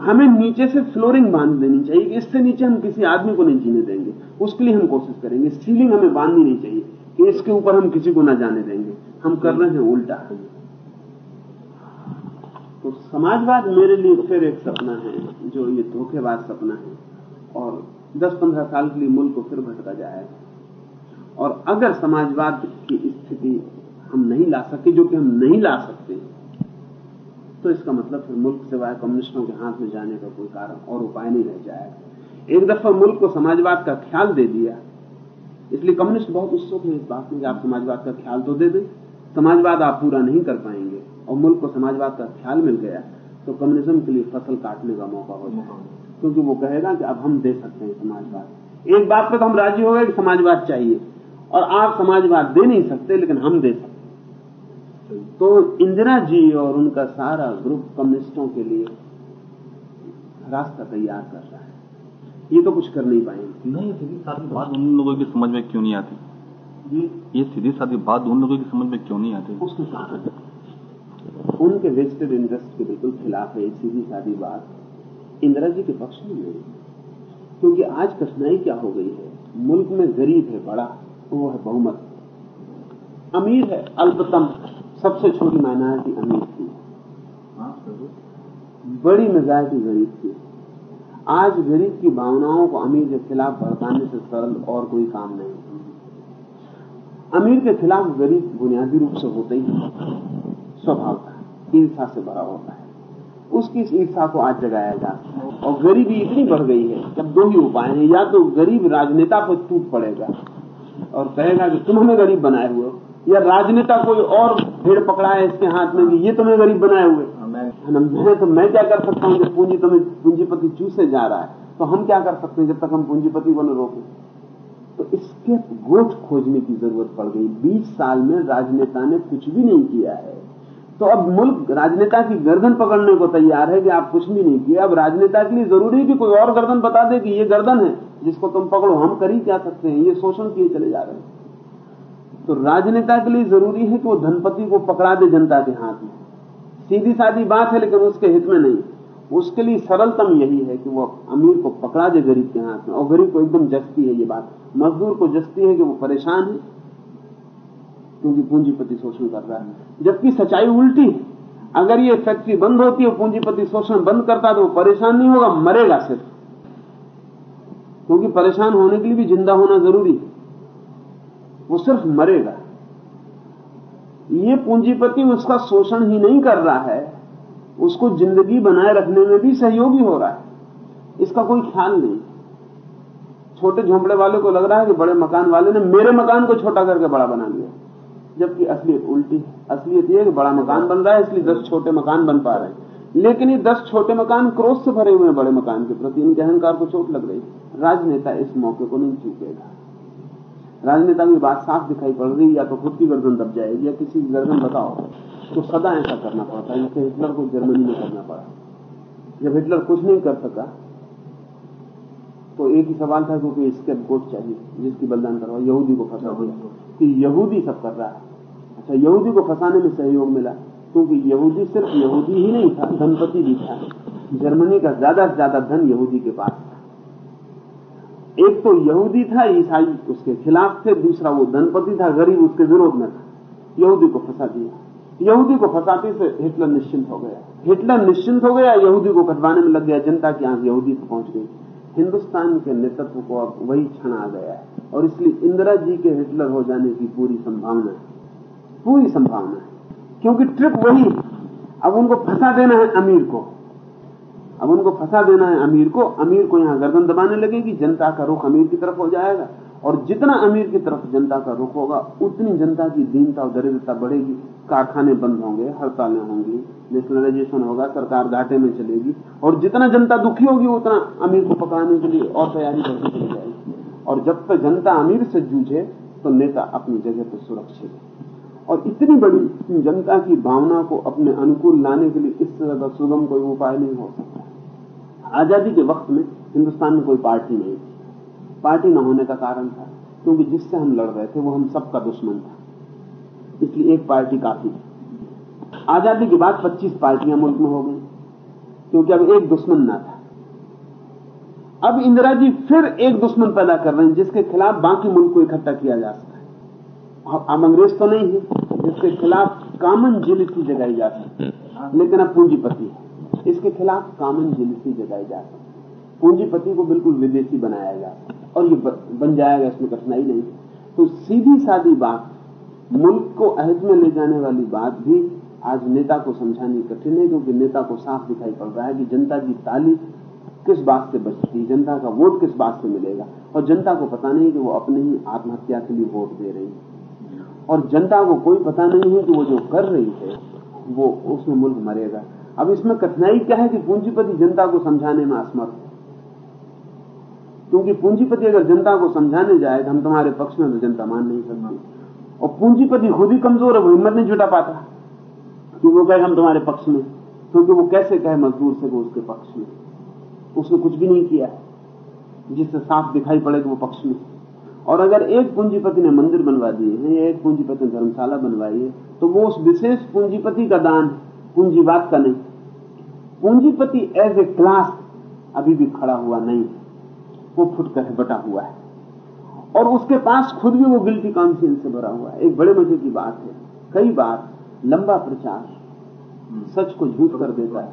Speaker 3: हमें नीचे से फ्लोरिंग बाँध देनी चाहिए इससे नीचे हम किसी आदमी को नहीं जीने देंगे। उसके लिए हम कोशिश करेंगे। सीलिंग हमें बांधनी नहीं चाहिए। कि इसके ऊपर हम किसी को ना जाने देंगे। हम कर रहे हैं उल्टा। तो समाजवाद मेरे लिए फिर एक सपना है, जो ये धोखेबाज सपना है। और 10-15 साल के लिए मुल्क को फिर भटका जाएगा और अगर समाजवाद की स्थिति हम नहीं ला सके, जो कि हम नहीं ला सकते तो इसका मतलब फिर मुल्क सिवाय कम्युनिस्टों के हाथ में जाने का कोई कारण और उपाय नहीं रह जाएगा। एक दफ़ा मुल्क को समाजवाद का ख्याल दे दिया। इसलिए कम्युनिस्ट बहुत उत्सुक है इस बात में कि आप समाजवाद का ख्याल तो दे दें समाजवाद आप पूरा नहीं कर पाएँगे और मुल्क को समाजवाद का ख्याल मिल गया तो कम्युनिज्म के लिए फ़सल काटने का मौका हो जाएगा। क्योंकि वो कहेगा कि अब हम दे सकते हैं समाजवाद। एक बात पर तो हम राज़ी हो गए कि समाजवाद चाहिए और आप समाजवाद दे नहीं सकते लेकिन हम दे सकते तो इंदिरा जी और उनका सारा ग्रुप कम्युनिस्टों के लिए रास्ता तैयार कर रहा है। ये तो कुछ कर नहीं पाएँगे।
Speaker 2: नहीं सीधी सादी बात उन लोगों की समझ में क्यों नहीं आती? ये सीधी सादी बात उन लोगों की समझ में क्यों नहीं आती?
Speaker 3: उसके कारण उनके वेस्टेड इंटरेस्ट के बिल्कुल खिलाफ है सीधी सादी बात। इंदिरा जी के पक्ष में नहीं। क्योंकि आज कठिनाई क्या हो गई है? मुल्क में गरीब है बड़ा वो है बहुमत। अमीर है अल्पतम। सबसे छोटी माइनॉरिटी अमीर थी। बड़ी मेजॉरिटी गरीब थी। आज गरीब की भावनाओं को अमीर के खिलाफ भड़काने से सरल और कोई काम नहीं। अमीर के खिलाफ गरीब बुनियादी रूप से होते ही स्वभाव का ईर्षा से भरा होता है। उसकी इस ईर्षा को आज जगाया जा और गरीबी इतनी बढ़ गई है अब दो ही उपाय हैं, या तो गरीब राजनेता पर टूट पड़ेगा और कहेगा कि तुम हमें गरीब बनाए हुए या राजनेता कोई और भीड़ पकड़ा है इसके हाथ में कि ये तुम्हें गरीब बनाए हुए मैं मैं तो मैं क्या कर सकता हूँ जब पूंजी तुम्हें पूंजीपति चूसे जा रहा है? तो हम क्या कर सकते हैं जब तक हम पूंजीपति को न रोकें? तो इसके गोठ खोजने की ज़रूरत पड़ गई। बीस साल में राजनेता ने कुछ भी नहीं किया है। तो अब मुल्क, राजनेता की गर्दन पकड़ने को तैयार है कि आप कुछ भी नहीं किया अब राजनेता के लिए ज़रूरी कि कोई और गर्दन बता दे कि ये गर्दन है, जिसको तुम पकड़ो। हम कर ही क्या सकते हैं? ये शोषण किए चले जा रहे हैं। तो राजनेता के लिए ज़रूरी है कि वो धनपति को पकड़ा दे जनता के हाथ में। सीधी सादी बात है, लेकिन उसके हित में नहीं। उसके लिए सरलतम यही है कि वो अमीर को पकड़ा दे गरीब के हाथ में, और गरीब को एकदम जस्ती है ये बात। मजदूर को जस्ती है कि वो परेशान है, क्योंकि पूंजीपति शोषण कर रहा है। जबकि सच्चाई उल्टी है। अगर ये फैक्ट्री बंद होती है पूंजीपति शोषण बंद करता तो वो परेशान नहीं होगा, मरेगा सिर्फ़। क्योंकि परेशान होने के लिए भी ज़िंदा होना ज़रूरी है। वो सिर्फ़ मरेगा। ये पूंजीपति उसका शोषण ही नहीं कर रहा है, उसको ज़िंदगी बनाए रखने में भी सहयोगी हो रहा है। इसका कोई ख्याल नहीं। छोटे झोंपड़े वाले को लग रहा है कि बड़े मकान वाले ने मेरे मकान को छोटा करके बड़ा बना लिया। जबकि असलियत उल्टी है। असलियत यह कि बड़ा मकान बन रहा है, इसलिए दस छोटे मकान बन पा रहे हैं। लेकिन ये दस छोटे मकान क्रोध से भरे हुए हैं बड़े मकान के प्रति। इनके अहंकार को चोट लग रही है। राजनेता इस मौके को नहीं चूकेगा। राजनेता की बात साफ़ दिखाई पड़ रही या तो खुद की गर्दन दब जाएगी, या किसी की गर्दन बताओ। तो सदा ऐसा करना पड़ता है, जैसे हिटलर को जर्मनी में करना पड़ा। जब हिटलर कुछ नहीं कर सका तो एक ही सवाल था क्योंकि इसके कोट चाहिए, जिसकी बलिदान करवा, यहूदी को फंसा दिया। कि यहूदी सब कर रहा है। अच्छा यहूदी को फंसाने में सहयोग मिला, क्योंकि यहूदी सिर्फ़ यहूदी ही नहीं था, धनपति भी था। जर्मनी का ज़्यादा से ज़्यादा धन यहूदी के पास था। एक तो यहूदी था, ईसाई उसके खिलाफ थे, दूसरा वो धनपति था, गरीब उसके विरोध में था। यहूदी को फंसा दिया। यहूदी को फंसाते से हिटलर निश्चिंत हो गया। हिटलर निश्चिंत हो गया, यहूदी को कटवाने में लग गया, जनता की आँख यहूदी पर पहुँच गई। हिंदुस्तान के नेतृत्व को अब वही क्षण आ गया है। और इसलिए इंदिरा जी के हिटलर हो जाने की पूरी संभावना है। पूरी संभावना है। क्योंकि ट्रिप वही अब उनको फंसा देना है अमीर को। अब उनको फंसा देना है अमीर को अमीर को यहाँ गर्दन दबाने लगेगी, जनता का रुख अमीर की तरफ़ हो जाएगा। और जितना अमीर की तरफ़ जनता का रुख होगा, उतनी जनता की दीनता और दरिद्रता बढ़ेगी। कारखाने बंद होंगे, हड़तालें होंगी नेशनलाइजेशन होगा, सरकार घाटे में चलेगी। और जितना जनता दुखी होगी, उतना अमीर को पकड़ाने के लिए और तैयारी करती चली जाएगी। और जब तक जनता अमीर से जूझे तो नेता अपनी जगह पर सुरक्षित है। और इतनी बड़ी जनता की भावना को अपने अनुकूल लाने के लिए इससे ज़्यादा सुगम कोई उपाय नहीं हो सकता। आज़ादी के वक्त में हिंदुस्तान में कोई पार्टी नहीं थी। पार्टी न होने का कारण था, क्योंकि जिससे हम लड़ रहे थे, वो हम सबका दुश्मन था। इसलिए एक पार्टी काफ़ी थी। आज़ादी के बाद 25 पार्टियाँ मुल्क में हो गई, क्योंकि अब एक दुश्मन ना था। अब इंदिरा जी फिर एक दुश्मन पैदा कर रहे हैं, जिसके खिलाफ बाकी मुल्क को इकट्ठा किया जा सकता है। अब अंग्रेज़ तो नहीं है, जिसके खिलाफ कामन जिलिसी जगाई जा सकती है। लेकिन अब पूंजीपति है। इसके खिलाफ कामन जिलिसी जगाई जा सकती पूंजीपति को बिल्कुल विदेशी बनाया जा और ये बन जाएगा, इसमें कठिनाई नहीं तो सीधी सादी बात, मुल्क को अहद में ले जाने वाली बात भी आज नेता को समझानी कठिन है, क्योंकि नेता को साफ़ दिखाई पड़ रहा है कि जनता की ताली किस बात से बचती जनता का वोट किस बात से मिलेगा। और जनता को पता नहीं कि वो अपने ही आत्महत्या के लिए वोट दे रही है। और जनता को कोई पता नहीं है कि वो जो कर रही है, वो, उसमें मुल्क मरेगा। अब इसमें कठिनाई क्या है कि पूंजीपति जनता को समझाने में असमर्थ है? क्योंकि पूंजीपति अगर जनता को समझाने जाए तो हम तुम्हारे पक्ष में तो जनता मान नहीं सकती। और पूंजीपति खुद ही कमज़ोर है, वो हिम्मत नहीं जुटा पाता। कि वो कहे, हम तुम्हारे पक्ष में क्योंकि वो कैसे कहे मजदूर से वो उसके पक्ष में उसने कुछ भी नहीं किया जिससे साफ़ दिखाई पड़े कि वो पक्ष में और अगर एक पूंजीपति ने मंदिर बनवा दिए हैं, या एक पूंजीपति ने धर्मशाला बनवाई है तो वो उस विशेष पूंजीपति का दान पूंजीवाद का नहीं। पूंजीपति एज ए क्लास अभी भी खड़ा हुआ नहीं वो फुट कर बटा हुआ है। और उसके पास खुद भी वो गिल्टी कॉन्शियंस से भरा हुआ है। एक बड़े मज़े की बात है। कई बार लंबा प्रचार सच को झूठ कर देता है।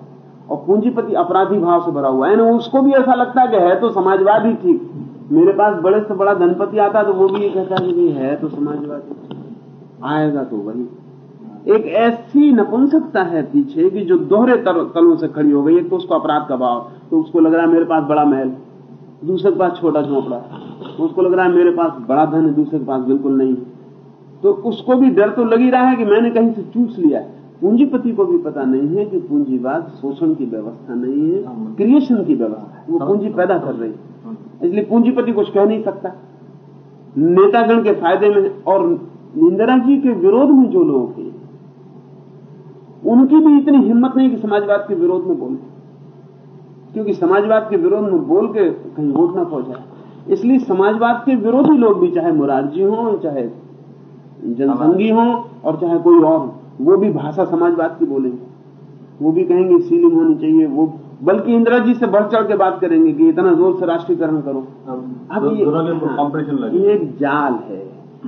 Speaker 3: और पूंजीपति अपराधी भाव से भरा हुआ है। ना उसको भी ऐसा लगता है कि है तो समाजवाद ही ठीक। मेरे पास बड़े से बड़ा धनपति आता तो वो भी ये कहता है कि है तो समाजवादी आएगा तो वही। एक ऐसी नपुंसकता है पीछे कि जो दोहरे तलों से खड़ी हो गई, एक तो उसको अपराध का भाव तो उसको लग रहा है मेरे पास बड़ा महल, दूसरे के पास छोटा झोंपड़ा उसको लग रहा है मेरे पास बड़ा धन है, दूसरे के पास बिल्कुल नहीं। तो उसको भी डर तो लग ही रहा है कि मैंने कहीं से चूस लिया पूंजीपति को भी पता नहीं है कि पूंजीवाद शोषण की व्यवस्था नहीं है क्रिएशन की व्यवस्था वो पूंजी पैदा कर रही है। इसलिए पूंजीपति कुछ कह नहीं सकता। नेतागण के फ़ायदे में और इंदिरा जी के विरोध में जो लोग हैं उनकी भी इतनी हिम्मत नहीं कि समाजवाद के विरोध में बोले क्योंकि समाजवाद के विरोध में बोल के कहीं वोट ना खो जाए इसलिए समाजवाद के विरोधी लोग भी चाहे मुरारजी हो चाहे जनसंघी हो और चाहे कोई और हो वो भी भाषा समाजवाद की बोलेंगे। वो भी कहेंगे सीलिंग होनी चाहिए। वो बल्कि इंदिरा जी से बढ़ चढ़ के बात करेंगे कि इतना ज़ोर से राष्ट्रीयकरण करो।
Speaker 2: अब ये
Speaker 3: हाँ, ये एक जाल है।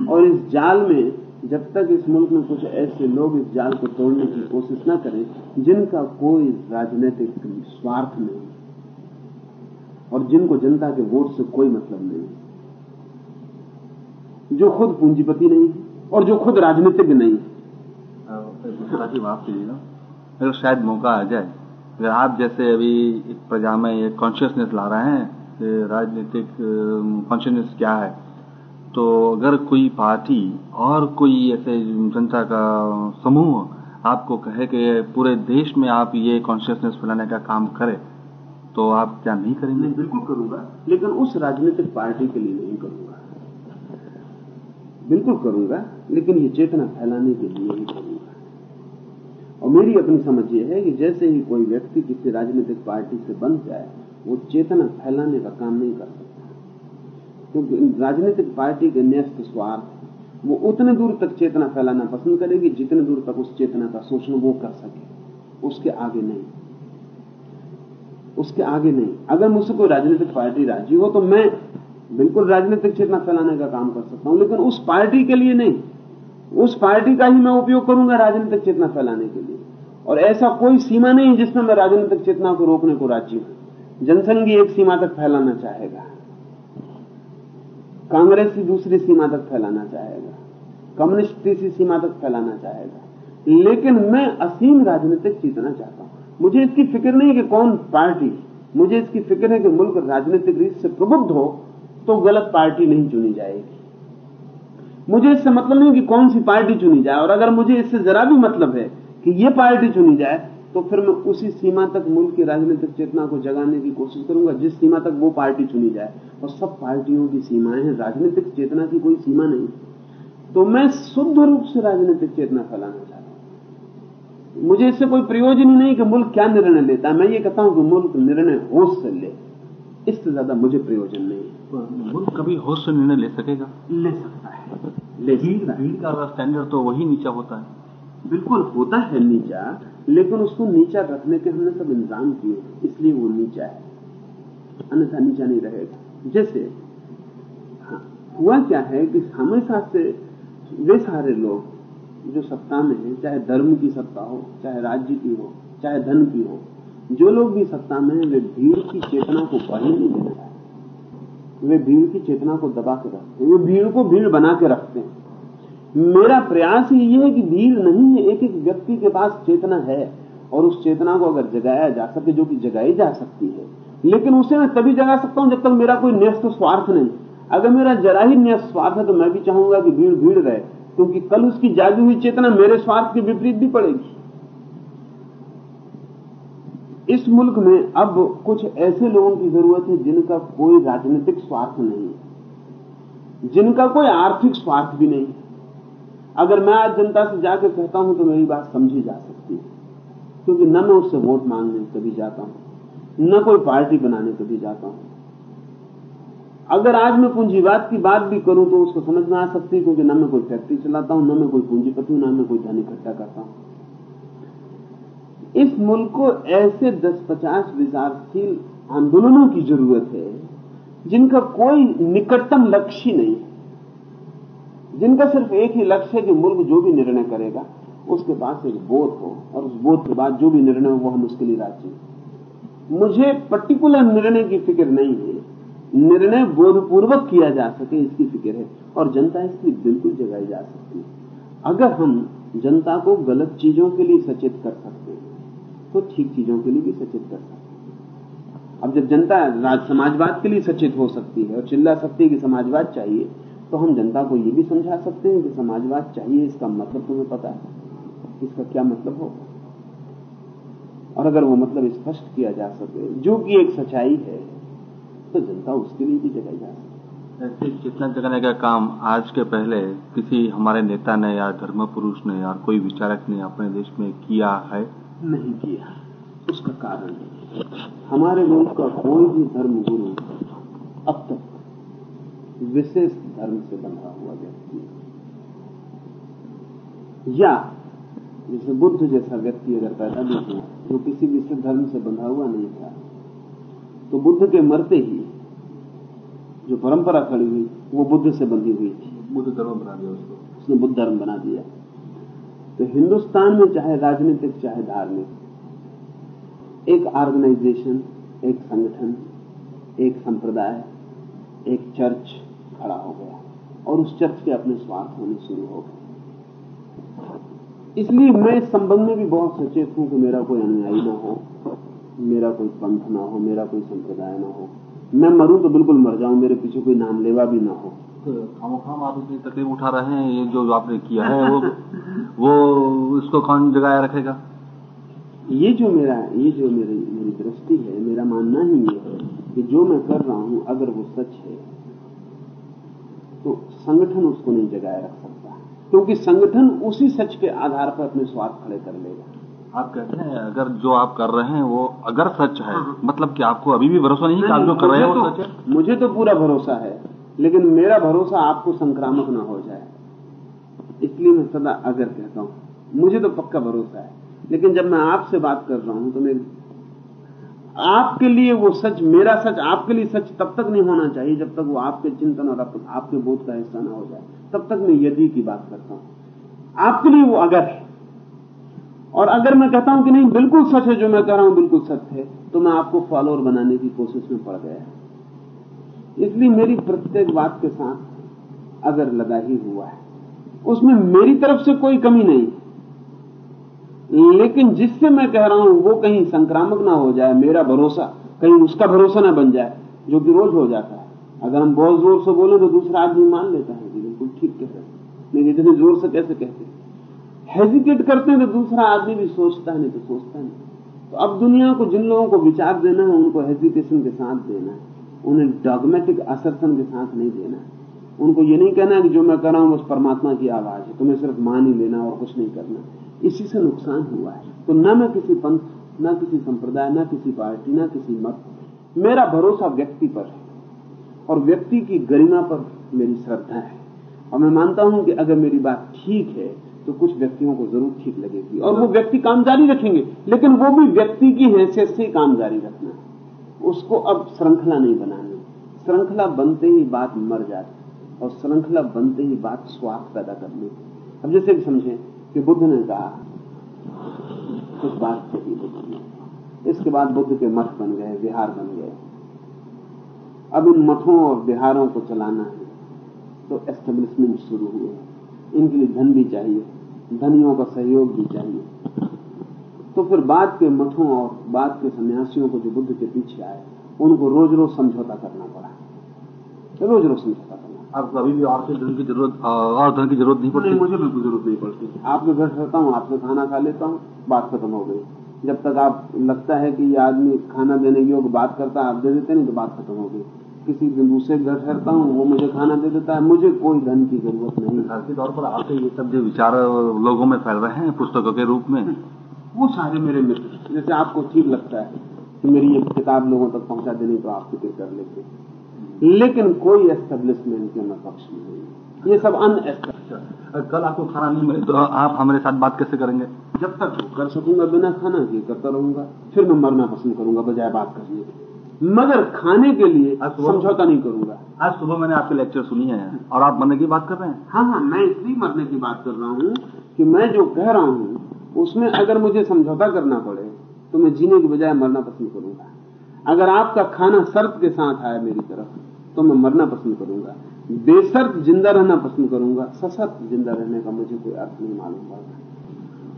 Speaker 3: और इस जाल में जब तक इस मुल्क में कुछ ऐसे लोग इस जाल को तोड़ने की कोशिश ना करें, जिनका कोई राजनीतिक स्वार्थ नहीं। और जिनको जनता के वोट से कोई मतलब नहीं। जो खुद पूंजीपति नहीं है, और जो खुद राजनीतिज्ञ नहीं है।
Speaker 2: की बात अगर शायद मौका आ जाए, अगर आप जैसे अभी एक प्रजा में एक कॉन्शियसनेस ला रहे हैं राजनीतिक कॉन्शियसनेस क्या है? तो अगर कोई पार्टी और कोई ऐसे जनता का समूह आपको कहे कि पूरे देश में आप ये कॉन्शियसनेस फैलाने का काम करें तो आप क्या नहीं करेंगे?
Speaker 3: नहीं, बिल्कुल करूँगा। लेकिन उस राजनीतिक पार्टी के लिए नहीं करूँगा। बिल्कुल करूँगा लेकिन ये चेतना फैलाने के लिए ही करूँगा। और मेरी अपनी समझ ये है कि जैसे ही कोई व्यक्ति किसी राजनीतिक पार्टी से बन जाए वो चेतना फैलाने का काम नहीं कर सकता। क्योंकि राजनीतिक पार्टी के न्यस्त स्वार्थ, वो उतने दूर तक चेतना फैलाना पसंद करेगी जितने दूर तक उस चेतना का शोषण वो कर सके। उसके आगे नहीं। उसके आगे नहीं। अगर मुझसे कोई राजनीतिक पार्टी राज़ी हो तो मैं बिल्कुल राजनीतिक चेतना फैलाने का काम कर सकता हूँ, लेकिन उस पार्टी के लिए नहीं। उस पार्टी का ही मैं उपयोग करूँगा राजनीतिक चेतना फैलाने के लिए। और ऐसा कोई सीमा नहीं जिसमें मैं राजनीतिक चेतना को रोकने को राज़ी हूँ। जनसंघी एक सीमा तक फैलाना चाहेगा। कांग्रेस की दूसरी सीमा तक फैलाना चाहेगा, कम्युनिस्ट तीसरी सीमा तक फैलाना चाहेगा। लेकिन मैं असीम राजनीतिक जीतना चाहता हूँ। मुझे इसकी फ़िक्र नहीं कि कौन पार्टी, मुझे इसकी फ़िक्र है कि मुल्क राजनीतिक रीत से प्रबुद्ध हो तो गलत पार्टी नहीं चुनी जाएगी। मुझे इससे मतलब नहीं कि कौन सी पार्टी चुनी जाए, और अगर मुझे इससे जरा भी मतलब है कि ये पार्टी चुनी जाए तो फिर मैं उसी सीमा तक मुल्क की राजनीतिक चेतना को जगाने की कोशिश करूँगा जिस सीमा तक वो पार्टी चुनी जाए। और सब पार्टियों की सीमाएँ हैं राजनीतिक चेतना की कोई सीमा नहीं। तो मैं शुद्ध रूप से राजनीतिक चेतना फैलाना चाहता हूँ। मुझे इससे कोई प्रयोजन ही नहीं कि मुल्क क्या निर्णय लेता है। मैं ये कहता हूँ कि मुल्क निर्णय होश से ले। इससे ज़्यादा मुझे प्रयोजन नहीं है।
Speaker 2: मुल्क कभी होश से निर्णय ले सकेगा?
Speaker 3: ले सकता है। ले सकता है।
Speaker 2: भीड़ का स्टैंडर्ड तो वही नीचा होता है।
Speaker 3: बिल्कुल होता है नीचा लेकिन उसको नीचा रखने के हमने सब इंतज़ाम किए इसलिए वो नीचा है। अन्यथा नीचा नहीं रहेगा। जैसे हाँ, हुआ क्या है कि हमेशा से वे सारे लोग जो सत्ता में हैं चाहे धर्म की सत्ता हो चाहे राज्य की हो चाहे धन की हो जो लोग भी सत्ता में हैं वे भीड़ की चेतना को बढ़ने नहीं देना वे भीड़ की चेतना को दबा के रखते हैं। वे भीड़ को भीड़ बना के रखते हैं। मेरा प्रयास ही ये है कि भीड़ नहीं है, एक एक व्यक्ति के पास चेतना है और उस चेतना को अगर जगाया जा सके, जो कि जगाई जा सकती है। लेकिन उसे मैं तभी जगा सकता हूँ जब तक मेरा कोई न्यस्त स्वार्थ नहीं। अगर मेरा जरा ही न्यस्त स्वार्थ है तो मैं भी चाहूँगा कि भीड़ भीड़ रहे, क्योंकि कल उसकी जागी हुई चेतना मेरे स्वार्थ के विपरीत भी पड़ेगी। इस मुल्क में अब कुछ ऐसे लोगों की ज़रूरत है जिनका कोई राजनीतिक स्वार्थ नहीं है, जिनका कोई आर्थिक स्वार्थ भी नहीं अगर मैं आज जनता से जाकर कहता हूँ तो मेरी बात समझी जा सकती है। क्योंकि न मैं उससे वोट मांगने कभी जाता हूँ, न कोई पार्टी बनाने कभी जाता हूँ। अगर आज मैं पूंजीवाद की बात भी करूँ तो उसको समझ में आ सकती है, क्योंकि न मैं कोई फैक्ट्री चलाता हूँ, न मैं कोई पूंजीपति हूँ, न मैं कोई धन इकट्ठा करता हूँ। इस मुल्क को ऐसे 10-50 विचारशील आंदोलनों की ज़रूरत है, जिनका कोई निकटतम लक्ष्य नहीं जिनका सिर्फ़ एक ही लक्ष्य है कि मुल्क जो भी निर्णय करेगा, उसके पास एक बोध हो और उस बोध के बाद जो भी निर्णय हो, वो हम उसके लिए राज़ी मुझे पर्टिकुलर निर्णय की फ़िक्र नहीं है। निर्णय बोधपूर्वक किया जा सके, इसकी फ़िक्र है और जनता इसकी बिल्कुल जगाई जा सकती है। अगर हम जनता को गलत चीज़ों के लिए सचेत कर सकते हैं तो ठीक चीज़ों के लिए भी सचेत कर सकते हैं। अब जब जनता समाजवाद के लिए सचेत हो सकती है और चिल्ला सकती है कि समाजवाद चाहिए तो हम जनता को यह भी समझा सकते हैं कि समाजवाद चाहिए इसका मतलब तुम्हें पता है। इसका क्या मतलब होगा और अगर वो मतलब स्पष्ट किया जा सके जो कि एक सच्चाई है तो जनता उसके लिए भी जगाई जा सकती
Speaker 2: ऐसे चेतना जगाने का काम आज के पहले किसी हमारे नेता ने या धर्म पुरुष ने या कोई विचारक ने अपने देश में किया है?
Speaker 3: नहीं किया। उसका कारण हमारे मुल्क का कोई भी धर्म गुरु अब तक विशेष धर्म से बंधा हुआ व्यक्ति। या जैसे बुद्ध जैसा व्यक्ति अगर पैदा भी हुआ जो किसी विशेष धर्म से बंधा हुआ नहीं था तो बुद्ध के मरते ही जो परंपरा खड़ी हुई वो बुद्ध से बंधी हुई थी।
Speaker 2: बुद्ध धर्म बना दिया उसको।
Speaker 3: उसने बुद्ध धर्म बना दिया। तो हिंदुस्तान में चाहे राजनीतिक चाहे धार्मिक एक ऑर्गेनाइजेशन एक संगठन एक संप्रदाय एक चर्च खड़ा हो गया और उस चर्च के अपने स्वार्थ होने शुरू हो गए। इसलिए मैं इस संबंध में भी बहुत सचेत हूँ कि मेरा कोई अनुयायी ना हो मेरा कोई पंथ ना हो मेरा कोई संप्रदाय ना हो। मैं मरूं तो बिल्कुल मर जाऊँ मेरे पीछे कोई नाम लेवा भी ना हो।
Speaker 2: हम हम आप इतनी तकलीफ़ उठा रहे हैं ये जो आपने किया है वो वो इसको कौन जगाया रखेगा?
Speaker 3: ये जो मेरा ये जो मेरी मेरी दृष्टि है मेरा मानना ही ये है कि जो मैं कर रहा हूँ अगर वो सच है तो संगठन उसको नहीं जगाए रख सकता। क्योंकि संगठन उसी सच के आधार पर अपने स्वार्थ खड़े कर लेगा।
Speaker 2: आप कहते हैं अगर जो आप कर रहे हैं वो अगर सच है मतलब कि आपको अभी भी भरोसा नहीं है कि आप जो कर रहे हैं वो सच है?
Speaker 3: तो- मुझे तो पूरा भरोसा है लेकिन मेरा भरोसा आपको संक्रामक ना हो जाए। इसलिए मैं सदा अगर कहता हूँ मुझे तो पक्का भरोसा है। लेकिन जब मैं आपसे बात कर रहा हूँ तो मेरी आपके लिए वो सच, मेरा सच, आपके लिए सच तब तक नहीं होना चाहिए जब तक वो आपके चिंतन और आप- आपके बोध का हिस्सा ना हो जाए। तब तक मैं यदि की बात करता हूँ। आपके लिए वो अगर है। और अगर मैं कहता हूँ कि नहीं, बिल्कुल सच है जो मैं कह रहा हूँ, बिल्कुल सत्य है तो मैं आपको फॉलोअर बनाने की कोशिश में पड़ गया इसलिए मेरी प्रत्येक बात के साथ अगर लगा ही हुआ है, उसमें मेरी तरफ़ से कोई कमी नहीं लेकिन जिससे मैं कह रहा हूँ, वो कहीं संक्रामक ना हो जाए, मेरा भरोसा, कहीं उसका भरोसा ना बन जाए, जो कि रोज हो जाता है। अगर हम बहुत ज़ोर से बोले तो दूसरा आदमी मान लेता है कि बिल्कुल ठीक कह रहे हैं। लेकिन इतने ज़ोर से कैसे कहते हेजिटेट करते हैं तो दूसरा आदमी भी सोचता है नहीं तो सोचता नहीं। तो अब दुनिया को जिन लोगों को विचार देना है, उनको हेजिटेशन के साथ देना है। उन्हें डॉगमेटिक असरसन के साथ नहीं देना है। उनको ये नहीं कहना है कि जो मैं कर रहा हूँ, बस परमात्मा की आवाज़ है, तुम्हें सिर्फ़ मान ही लेना और कुछ नहीं करना। इसी से नुकसान हुआ है। तो न मैं किसी पंथ, न किसी संप्रदाय, न किसी पार्टी, न किसी मत, मेरा भरोसा व्यक्ति पर है और व्यक्ति की गरिमा पर मेरी श्रद्धा है। और मैं मानता हूँ कि अगर मेरी बात ठीक है तो कुछ व्यक्तियों को ज़रूर ठीक लगेगी और वो व्यक्ति काम जारी रखेंगे, लेकिन वो भी व्यक्ति की हैसियत से काम जारी रखना। उसको अब श्रृंखला नहीं बनानी। श्रृंखला बनते ही बात मर जाती और श्रृंखला बनते ही बात स्वार्थ पैदा कर लेती अब जैसे समझें कि बुद्ध ने कहा कुछ बात कही बुद्ध ने इसके बाद बुद्ध के मठ बन गए, विहार बन गए। अब इन मठों और बिहारों को चलाना है तो एस्टेब्लिशमेंट शुरू हुए इनके लिए धन भी चाहिए, धनियों का सहयोग भी चाहिए। तो फिर बाद के मठों और बाद के सन्यासियों को जो बुद्ध के पीछे आए, उनको रोज रोज समझौता करना पड़ा। रोज रोज समझौता करना
Speaker 2: आपको अभी भी और से धन की ज़रूरत और धन की ज़रूरत नहीं
Speaker 3: नहीं
Speaker 2: पड़ती
Speaker 3: मुझे बिल्कुल ज़रूरत नहीं पड़ती। आपके घर रहता हूँ आपसे खाना खा लेता हूँ बात खत्म हो गई। जब तक आप लगता है कि ये आदमी खाना देने योग्य बात करता है आप दे देते नहीं तो बात खत्म हो गई। किसी दूसरे घर ठहरता हूँ वो मुझे खाना दे देता है मुझे कोई धन की ज़रूरत नहीं।
Speaker 2: खासी तौर पर आपके ये सब जो विचार लोगों में फैल रहे हैं पुस्तकों के रूप में।
Speaker 3: वो सारे मेरे मित्र जैसे आपको ठीक लगता है कि मेरी ये किताब लोगों तक पहुँचा देनी तो आप फ़िक्र कर लेते। लेकिन कोई एस्टेब्लिशमेंट के मैं पक्ष में नहीं ये सब अन
Speaker 2: कल आपको खाना नहीं मिले तो आप हमारे साथ बात कैसे करेंगे?
Speaker 3: जब तक कर सकूँगा बिना खाना के करता रहूँगा फिर मैं मरना पसंद करूँगा बजाय बात करने के मगर खाने के लिए समझौता नहीं करूँगा।
Speaker 2: आज सुबह मैंने आपके लेक्चर सुनी है और आप मरने की बात कर रहे हैं?
Speaker 3: हाँ हाँ मैं इसलिए मरने की बात कर रहा हूँ कि मैं जो कह रहा हूँ उसमें अगर मुझे समझौता करना पड़े तो मैं जीने की बजाय मरना पसंद करूँगा। अगर आपका खाना शर्त के साथ आए मेरी तरफ़ तो मैं मरना पसंद करूँगा। बेशर्त ज़िंदा रहना पसंद करूँगा। सशर्त ज़िंदा रहने का मुझे कोई अर्थ नहीं मालूम पड़ता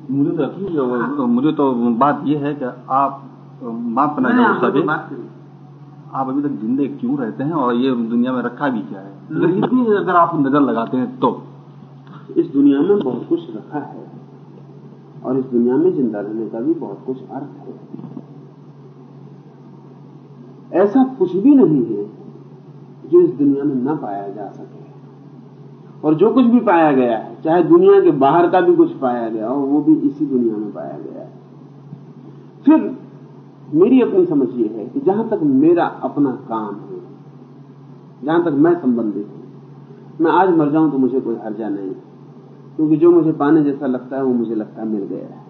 Speaker 2: मुझे तो यकीन मुझे तो बात यह है कि आप माफ़ करना चाहूँ आप अभी तक जिंदे क्यों रहते हैं और ये दुनिया में रखा भी क्या है? अगर इतनी अगर आप नज़र लगाते हैं तो।
Speaker 3: इस दुनिया में बहुत कुछ रखा है और इस दुनिया में ज़िंदा रहने का भी बहुत कुछ अर्थ है। ऐसा कुछ भी नहीं है जो इस दुनिया में न पाया जा सके। और जो कुछ भी पाया गया है चाहे दुनिया के बाहर का भी कुछ पाया गया हो वो भी इसी दुनिया में पाया गया है। फिर मेरी अपनी समझ ये है कि जहाँ तक मेरा अपना काम है जहाँ तक मैं संबंधित हूँ मैं आज मर जाऊँ तो मुझे कोई हर्जा नहीं क्योंकि जो मुझे पाने जैसा लगता है वो मुझे लगता है मिल गया है।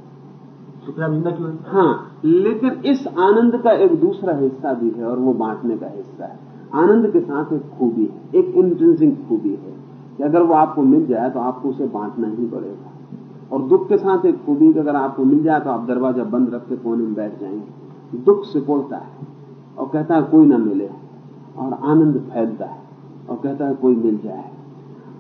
Speaker 2: क्यों हाँ
Speaker 3: लेकिन इस आनंद का एक दूसरा हिस्सा भी है और वो बांटने का हिस्सा है। आनंद के साथ एक खूबी है, एक इंट्रेंसिक खूबी है कि अगर वो आपको मिल जाए तो आपको उसे बांटना ही पड़ेगा। और दुख के साथ एक खूबी कि अगर आपको मिल जाए तो आप दरवाज़ा बंद रख के कोने में बैठ जाएँगे। दुख सिकोड़ता है और कहता है कोई ना मिले और आनंद फैलता है और कहता है कोई मिल जाए।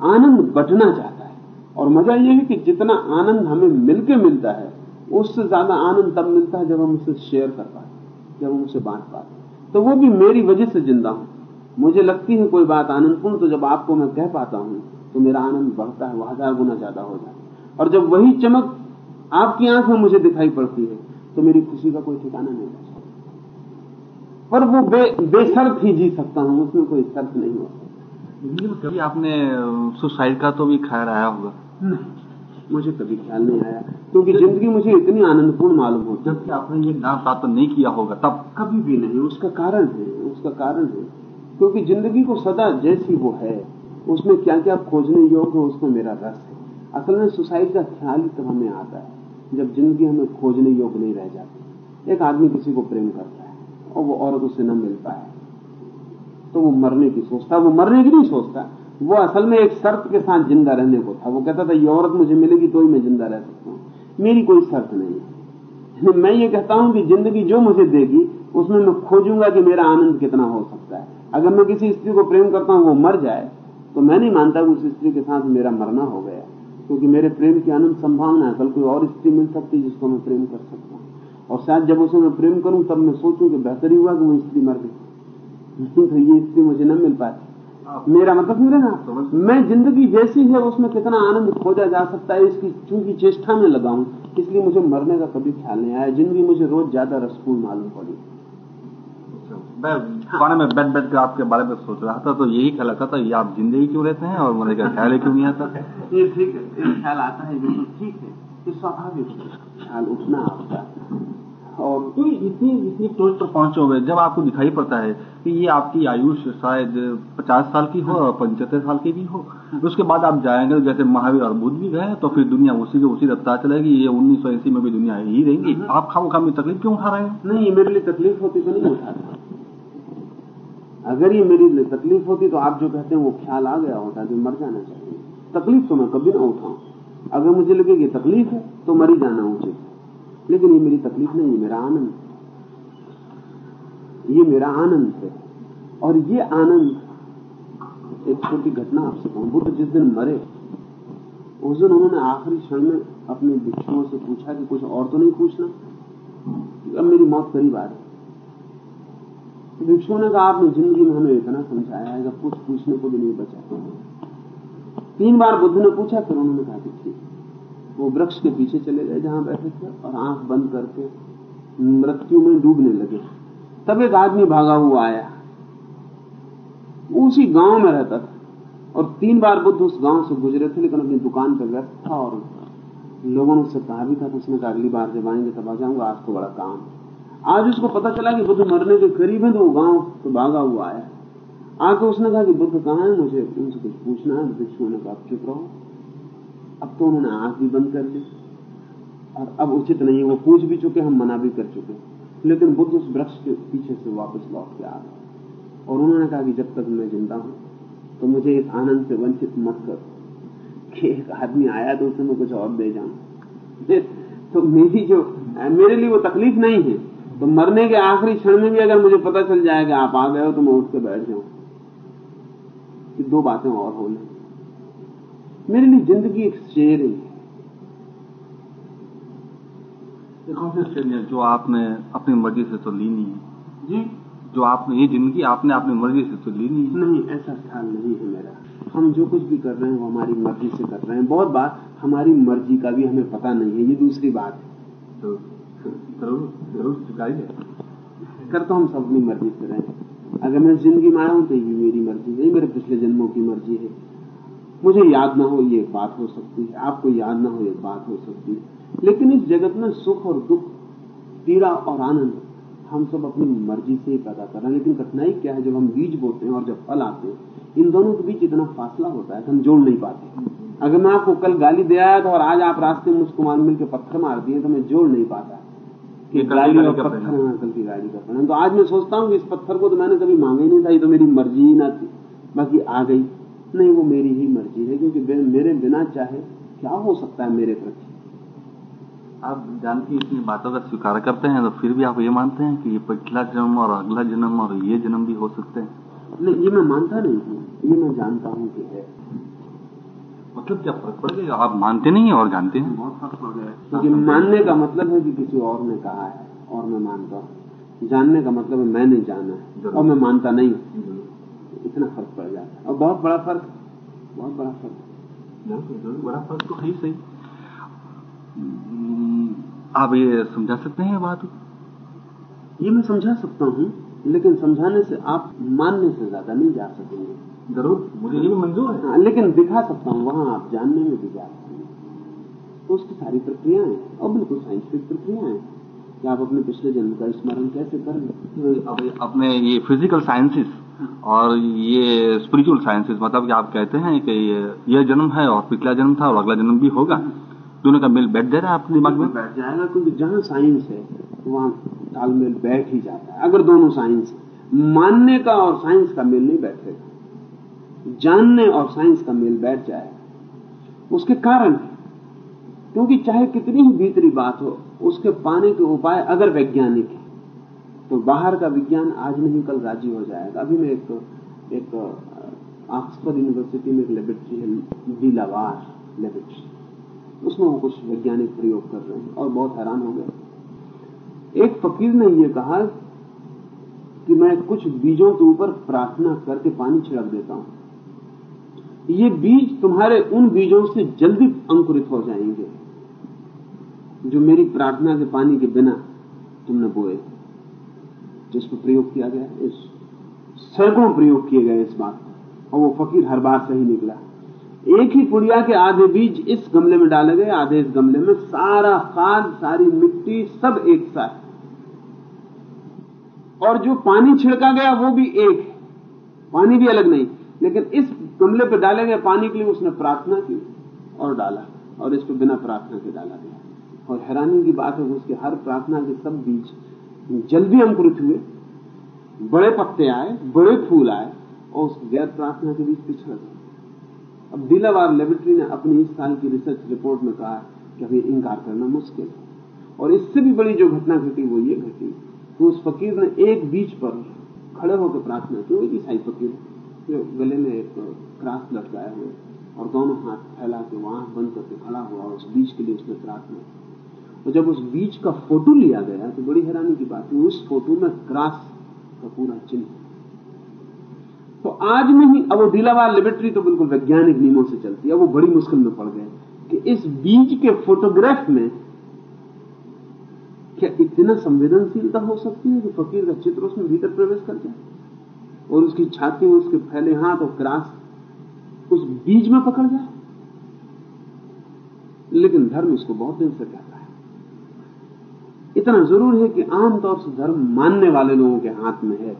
Speaker 3: आनंद बटना चाहता है और मज़ा यह है कि जितना आनंद हमें मिलके मिलता है, उससे ज़्यादा आनंद तब मिलता है जब हम उसे शेयर कर पाते जब हम उसे बांट पाते तो वो भी मेरी वजह से ज़िंदा हूँ। मुझे लगती है कोई बात आनंदपूर्ण तो जब आपको मैं कह पाता हूँ तो मेरा आनंद बढ़ता है वो हज़ार गुना ज़्यादा हो जाता है। और जब वही चमक आपकी आँख में मुझे दिखाई पड़ती है तो मेरी खुशी का कोई ठिकाना नहीं रहता पर वो बे, बेसर्त ही जी सकता हूँ उसमें कोई शर्त नहीं हो सकती।
Speaker 2: कभी आपने सुसाइड का तो भी ख्याल आया होगा?
Speaker 3: नहीं मुझे कभी ख्याल नहीं आया क्योंकि ज़िंदगी मुझे इतनी आनंदपूर्ण मालूम होती है
Speaker 2: जबकि आपने ये ज्ञान प्राप्त नहीं किया होगा तब।
Speaker 3: कभी भी नहीं उसका कारण है उसका कारण है क्योंकि ज़िंदगी को सदा जैसी वो है, उसमें क्या क्या खोजने योग्य है, उसमें मेरा रस है। असल में सुसाइड का ख्याल ही तब हमें आता है, जब ज़िंदगी हमें खोजने योग्य नहीं रह जाती। एक आदमी किसी को प्रेम करता है और वो औरत उससे न मिल पाए तो वो मरने की सोचता वो मरने की नहीं सोचता, वो असल में एक शर्त के साथ ज़िंदा रहने को था। वो कहता था, ये औरत मुझे मिलेगी तो ही मैं ज़िंदा रह सकता हूँ। मेरी कोई शर्त नहीं है। मैं ये कहता हूँ कि ज़िंदगी जो मुझे देगी, उसमें मैं खोजूँगा कि मेरा आनंद कितना हो सकता है। अगर मैं किसी स्त्री को प्रेम करता हूँ वो मर जाए तो मैं नहीं मानता कि उस स्त्री के साथ मेरा मरना हो गया क्योंकि मेरे प्रेम की अनंत संभावना है। कल कोई और स्त्री मिल सकती है जिसको मैं प्रेम कर सकता हूँ। और शायद जब उसे मैं प्रेम करूँ तब मैं सोचूं कि बेहतर ही हुआ कि वो स्त्री मर गई। तो ये स्त्री मुझे न मिल पाती। मेरा मतलब समझ रहे ना मैं ज़िंदगी जैसी है उसमें कितना आनंद खोजा जा सकता है इसकी चूँकि चेष्टा में लगाऊँ इसलिए मुझे मरने का कभी ख्याल नहीं आया। ज़िंदगी मुझे रोज ज़्यादा रसपूर्ण मालूम पड़ी।
Speaker 2: मैं खाने में बैठ बैठ कर आपके बारे में सोच रहा था तो यही ख्याल आता था ये आप ज़िंदगी क्यों रहते हैं? और मरने का ख्याल क्यों नहीं आता?
Speaker 3: ये ठीक है ये ख्याल आता है बिल्कुल ठीक है ये स्वाभाविक है ख्याल उठना आपका और
Speaker 2: क्योंकि इतनी इतनी टोच पर पहुँचे हुए जब आपको दिखाई पड़ता है कि ये आपकी आयुष शायद पचास साल की हो और पंचहत्तर साल की भी हो उसके बाद आप जाएँगे जैसे महावीर और बुद्ध भी गए तो फिर दुनिया उसी के उसी रफ्तार चलेगी ये उन्नीस सौ अस्सी में भी दुनिया ही रहेंगी। आप खाम खाम में तकलीफ़ क्यों उठा रहे हैं?
Speaker 3: नहीं मेरे लिए तकलीफ़ होती तो नहीं उठाता अगर ये मेरे तकलीफ़ होती तो आप जो कहते हैं वो ख्याल आ गया होता कि मर जाना चाहिए। तकलीफ़ तो मैं कभी ना उठाऊं। अगर मुझे लगे कि तकलीफ़ है तो मरी जाना उचित। लेकिन ये मेरी तकलीफ़ नहीं, ये मेरा आनंद। ये मेरा आनंद है। और ये आनंद, एक छोटी घटना आपसे कहूँ बुद्ध जिस दिन मरे, उस दिन उन्होंने आखिरी क्षण में अपने भिक्षुओं से पूछा कि कुछ और तो नहीं पूछना? अब मेरी मौत करीब आ रही भिक्षुओं ने कहा, आपने ज़िंदगी में हमें इतना समझाया है, जब कुछ पूछने को भी नहीं बचा। तीन बार बुद्ध ने पूछा, फिर उन्होंने कहा कि ठीक वो वृक्ष के पीछे चले गए जहाँ बैठे थे और आँख बंद करके मृत्यु में डूबने लगे। तब एक आदमी भागा हुआ आया। उसी गाँव में रहता था। और तीन बार बुद्ध उस गाँव से गुजरे थे, लेकिन अपनी दुकान पर व्यस्त था और लोगों ने उससे कहा भी था तो उसने कहा, अगली बार जब आएँगे तब आ जाऊँगा, आज तो बड़ा काम आज उसको पता चला कि बुद्ध मरने के करीब है तो वो गाँव तो भागा हुआ आया आके उसने कहा कि बुद्ध कहाँ है? मुझे उनसे कुछ पूछना है भिक्षुओं ने कहा चुप रहो। अब तो उन्होंने आँख भी बंद कर ली। और अब उचित नहीं है, वो पूछ भी चुके, हम मना भी कर चुके। लेकिन बुद्ध उस वृक्ष के पीछे से वापस लौट के आ गए। और उन्होंने कहा कि जब तक मैं ज़िंदा हूँ तो मुझे इस आनंद से वंचित मत कर कि एक आदमी आया तो उसे मैं कुछ और दे जाऊँ। तो मेरी जो, मेरे लिए वो तकलीफ़ नहीं है। तो मरने के आखिरी क्षण में भी अगर मुझे पता चल जाएगा आप आ गए हो तो मैं उठ के बैठ जाऊँ। कि दो बातें और हो मेरे लिए ज़िंदगी एक शेर है
Speaker 2: जो आपने अपनी मर्ज़ी से तो ली नहीं है।
Speaker 3: जी।
Speaker 2: जो आपने ये ज़िंदगी आपने अपनी मर्ज़ी से तो ली नहीं है।
Speaker 3: नहीं ऐसा ख्याल नहीं है मेरा। हम जो कुछ भी कर रहे हैं वो हमारी मर्ज़ी से कर रहे हैं। बहुत बार हमारी मर्ज़ी का भी हमें पता नहीं है। ये दूसरी बात है।
Speaker 2: तो ज़रूर ज़रूर स्वीकारिए
Speaker 3: कर तो हम सब अपनी मर्ज़ी से रहे। अगर मैं ज़िंदगी में आया हूँ तो ये मेरी मर्ज़ी है मेरे पिछले जन्मों की मर्ज़ी है। मुझे याद ना हो, ये एक बात हो सकती है। आपको याद ना हो एक बात हो सकती है। लेकिन इस जगत में सुख और दुख, पीड़ा और आनंद, हम सब अपनी मर्ज़ी से ही पैदा कर रहे हैं। लेकिन कठिनाई क्या है? जब हम बीज बोते हैं और जब फल आते हैं, इन दोनों के बीच इतना फासला होता है कि हम जोड़ नहीं पाते। अगर मैं आपको कल गाली दे आया था और आज आप रास्ते में मुझको मान मिल के पत्थर मार दिए तो मैं जोड़ नहीं पाता। कि गाली और पत्थर में कल की गाली कर पड़े तो आज मैं सोचता हूँ कि इस पत्थर को तो मैंने कभी मांगा ही नहीं था ये तो मेरी मर्ज़ी ही ना थी। बाकी आ गई। नहीं वो मेरी ही मर्ज़ी है क्योंकि मेरे बिना चाहे क्या हो सकता है मेरे प्रति?
Speaker 2: आप जानती इतनी बातों का स्वीकार करते हैं तो फिर भी आप ये मानते हैं कि ये पिछला जन्म और अगला जन्म और ये जन्म भी हो सकते हैं?
Speaker 3: नहीं ये मैं मानता नहीं हूँ। ये मैं जानता हूँ कि है।
Speaker 2: मतलब क्या फ़र्क पड़ गया आप मानते नहीं और जानते हैं।
Speaker 3: बहुत फ़र्क पड़ गया क्योंकि मानने का मतलब है कि किसी और ने कहा है और मैं मानता हूँ। जानने का मतलब है मैंने जाना है और मैं मानता नहीं हूँ। इतना फ़र्क पड़ जाता है। और बहुत बड़ा फ़र्क बहुत बड़ा फ़र्क।
Speaker 2: बड़ा फ़र्क तो है ही सही। आप ये समझा सकते हैं बात?
Speaker 3: ये मैं समझा सकता हूँ लेकिन समझाने से आप मानने से ज़्यादा नहीं जा सकेंगे।
Speaker 2: ज़रूर मुझे ये भी मंजूर है।
Speaker 3: हाँ, लेकिन दिखा सकता हूँ वहाँ आप जानने में भी जा तो उसकी सारी प्रक्रियाएँ और बिल्कुल साइंटिफिक प्रक्रियाएँ कि आप अपने पिछले जन्म का स्मरण कैसे कर
Speaker 2: अपने ये फ़िज़िकल साइंसेस और ये स्पिरिचुअल साइंसेस मतलब कि आप कहते हैं कि ये जन्म है और पिछला जन्म था और अगला जन्म भी होगा। दोनों का मेल बैठ जाएगा आपके दिमाग में?
Speaker 3: बैठ जाएगा क्योंकि जहाँ साइंस है वहाँ तालमेल बैठ ही जाता है। अगर दोनों साइंस मानने का और साइंस का मेल नहीं बैठेगा। जानने और साइंस का मेल बैठ जाए। उसके कारण क्योंकि चाहे कितनी ही भीतरी बात हो, उसके पाने के उपाय अगर वैज्ञानिक है तो बाहर का विज्ञान आज नहीं, कल राज़ी हो जाएगा। अभी मैं एक एक ऑक्सफोर्ड यूनिवर्सिटी में एक लेबोरेटरी है डीलावार लेबोरेटरी। उसमें वो कुछ वैज्ञानिक प्रयोग कर रहे हैं और बहुत हैरान हो गए। एक फकीर ने यह कहा कि मैं कुछ बीजों के ऊपर प्रार्थना करके पानी छिड़क देता हूँ। ये बीज तुम्हारे उन बीजों से जल्दी अंकुरित हो जाएँगे, जो मेरी प्रार्थना के पानी के बिना तुमने बोए। जिस पर प्रयोग किया गया, इस सैकड़ों प्रयोग किए गए इस बात और वो फकीर हर बार सही निकला। एक ही पुड़िया के आधे बीज इस गमले में डाले गए, आधे इस गमले में सारा खाद, सारी मिट्टी सब एक साथ। और जो पानी छिड़का गया, वो भी एक है। पानी भी अलग नहीं, लेकिन इस गमले पर डाले गए पानी के लिए उसने प्रार्थना की और डाला और इसको बिना प्रार्थना के डाला गया। और हैरानी की बात है उसकी हर प्रार्थना के सब बीज जल्दी अंकुरित हुए, बड़े पत्ते आए, बड़े फूल आए और उस गैर प्रार्थना के बीच पिछड़ गए। अब दिलावार लेबोरेटरी ने अपनी इस साल की रिसर्च रिपोर्ट में कहा कि अभी इंकार करना मुश्किल है। और इससे भी बड़ी जो घटना घटी वो ये घटी कि उस फकीर ने एक बीच पर खड़े होकर प्रार्थना की, वो ईसाई फकीर जो गले में एक क्रास लटकाए हुए और दोनों हाथ फैला के वहाँ बंद करके खड़ा हुआ उस बीज के लिए उसने प्रार्थना की और जब उस बीज का फ़ोटो लिया गया तो बड़ी हैरानी की बात है, उस फ़ोटो में क्रॉस का पूरा चिन्ह तो आज में ही, अब वो डीलावार लेबोरेटरी तो बिल्कुल वैज्ञानिक नियमों से चलती है वो बड़ी मुश्किल में पड़ गए कि इस बीज के फोटोग्राफ में क्या इतना संवेदनशीलता हो सकती है कि फकीर का चित्र उसमें भीतर प्रवेश कर जाए? और उसकी छाती में उसके फैले हाथ और क्रास उस बीज में पकड़ जाए लेकिन धर्म इसको बहुत दिन से कहता है। इतना ज़रूर है कि आमतौर से धर्म मानने वाले लोगों के हाथ में है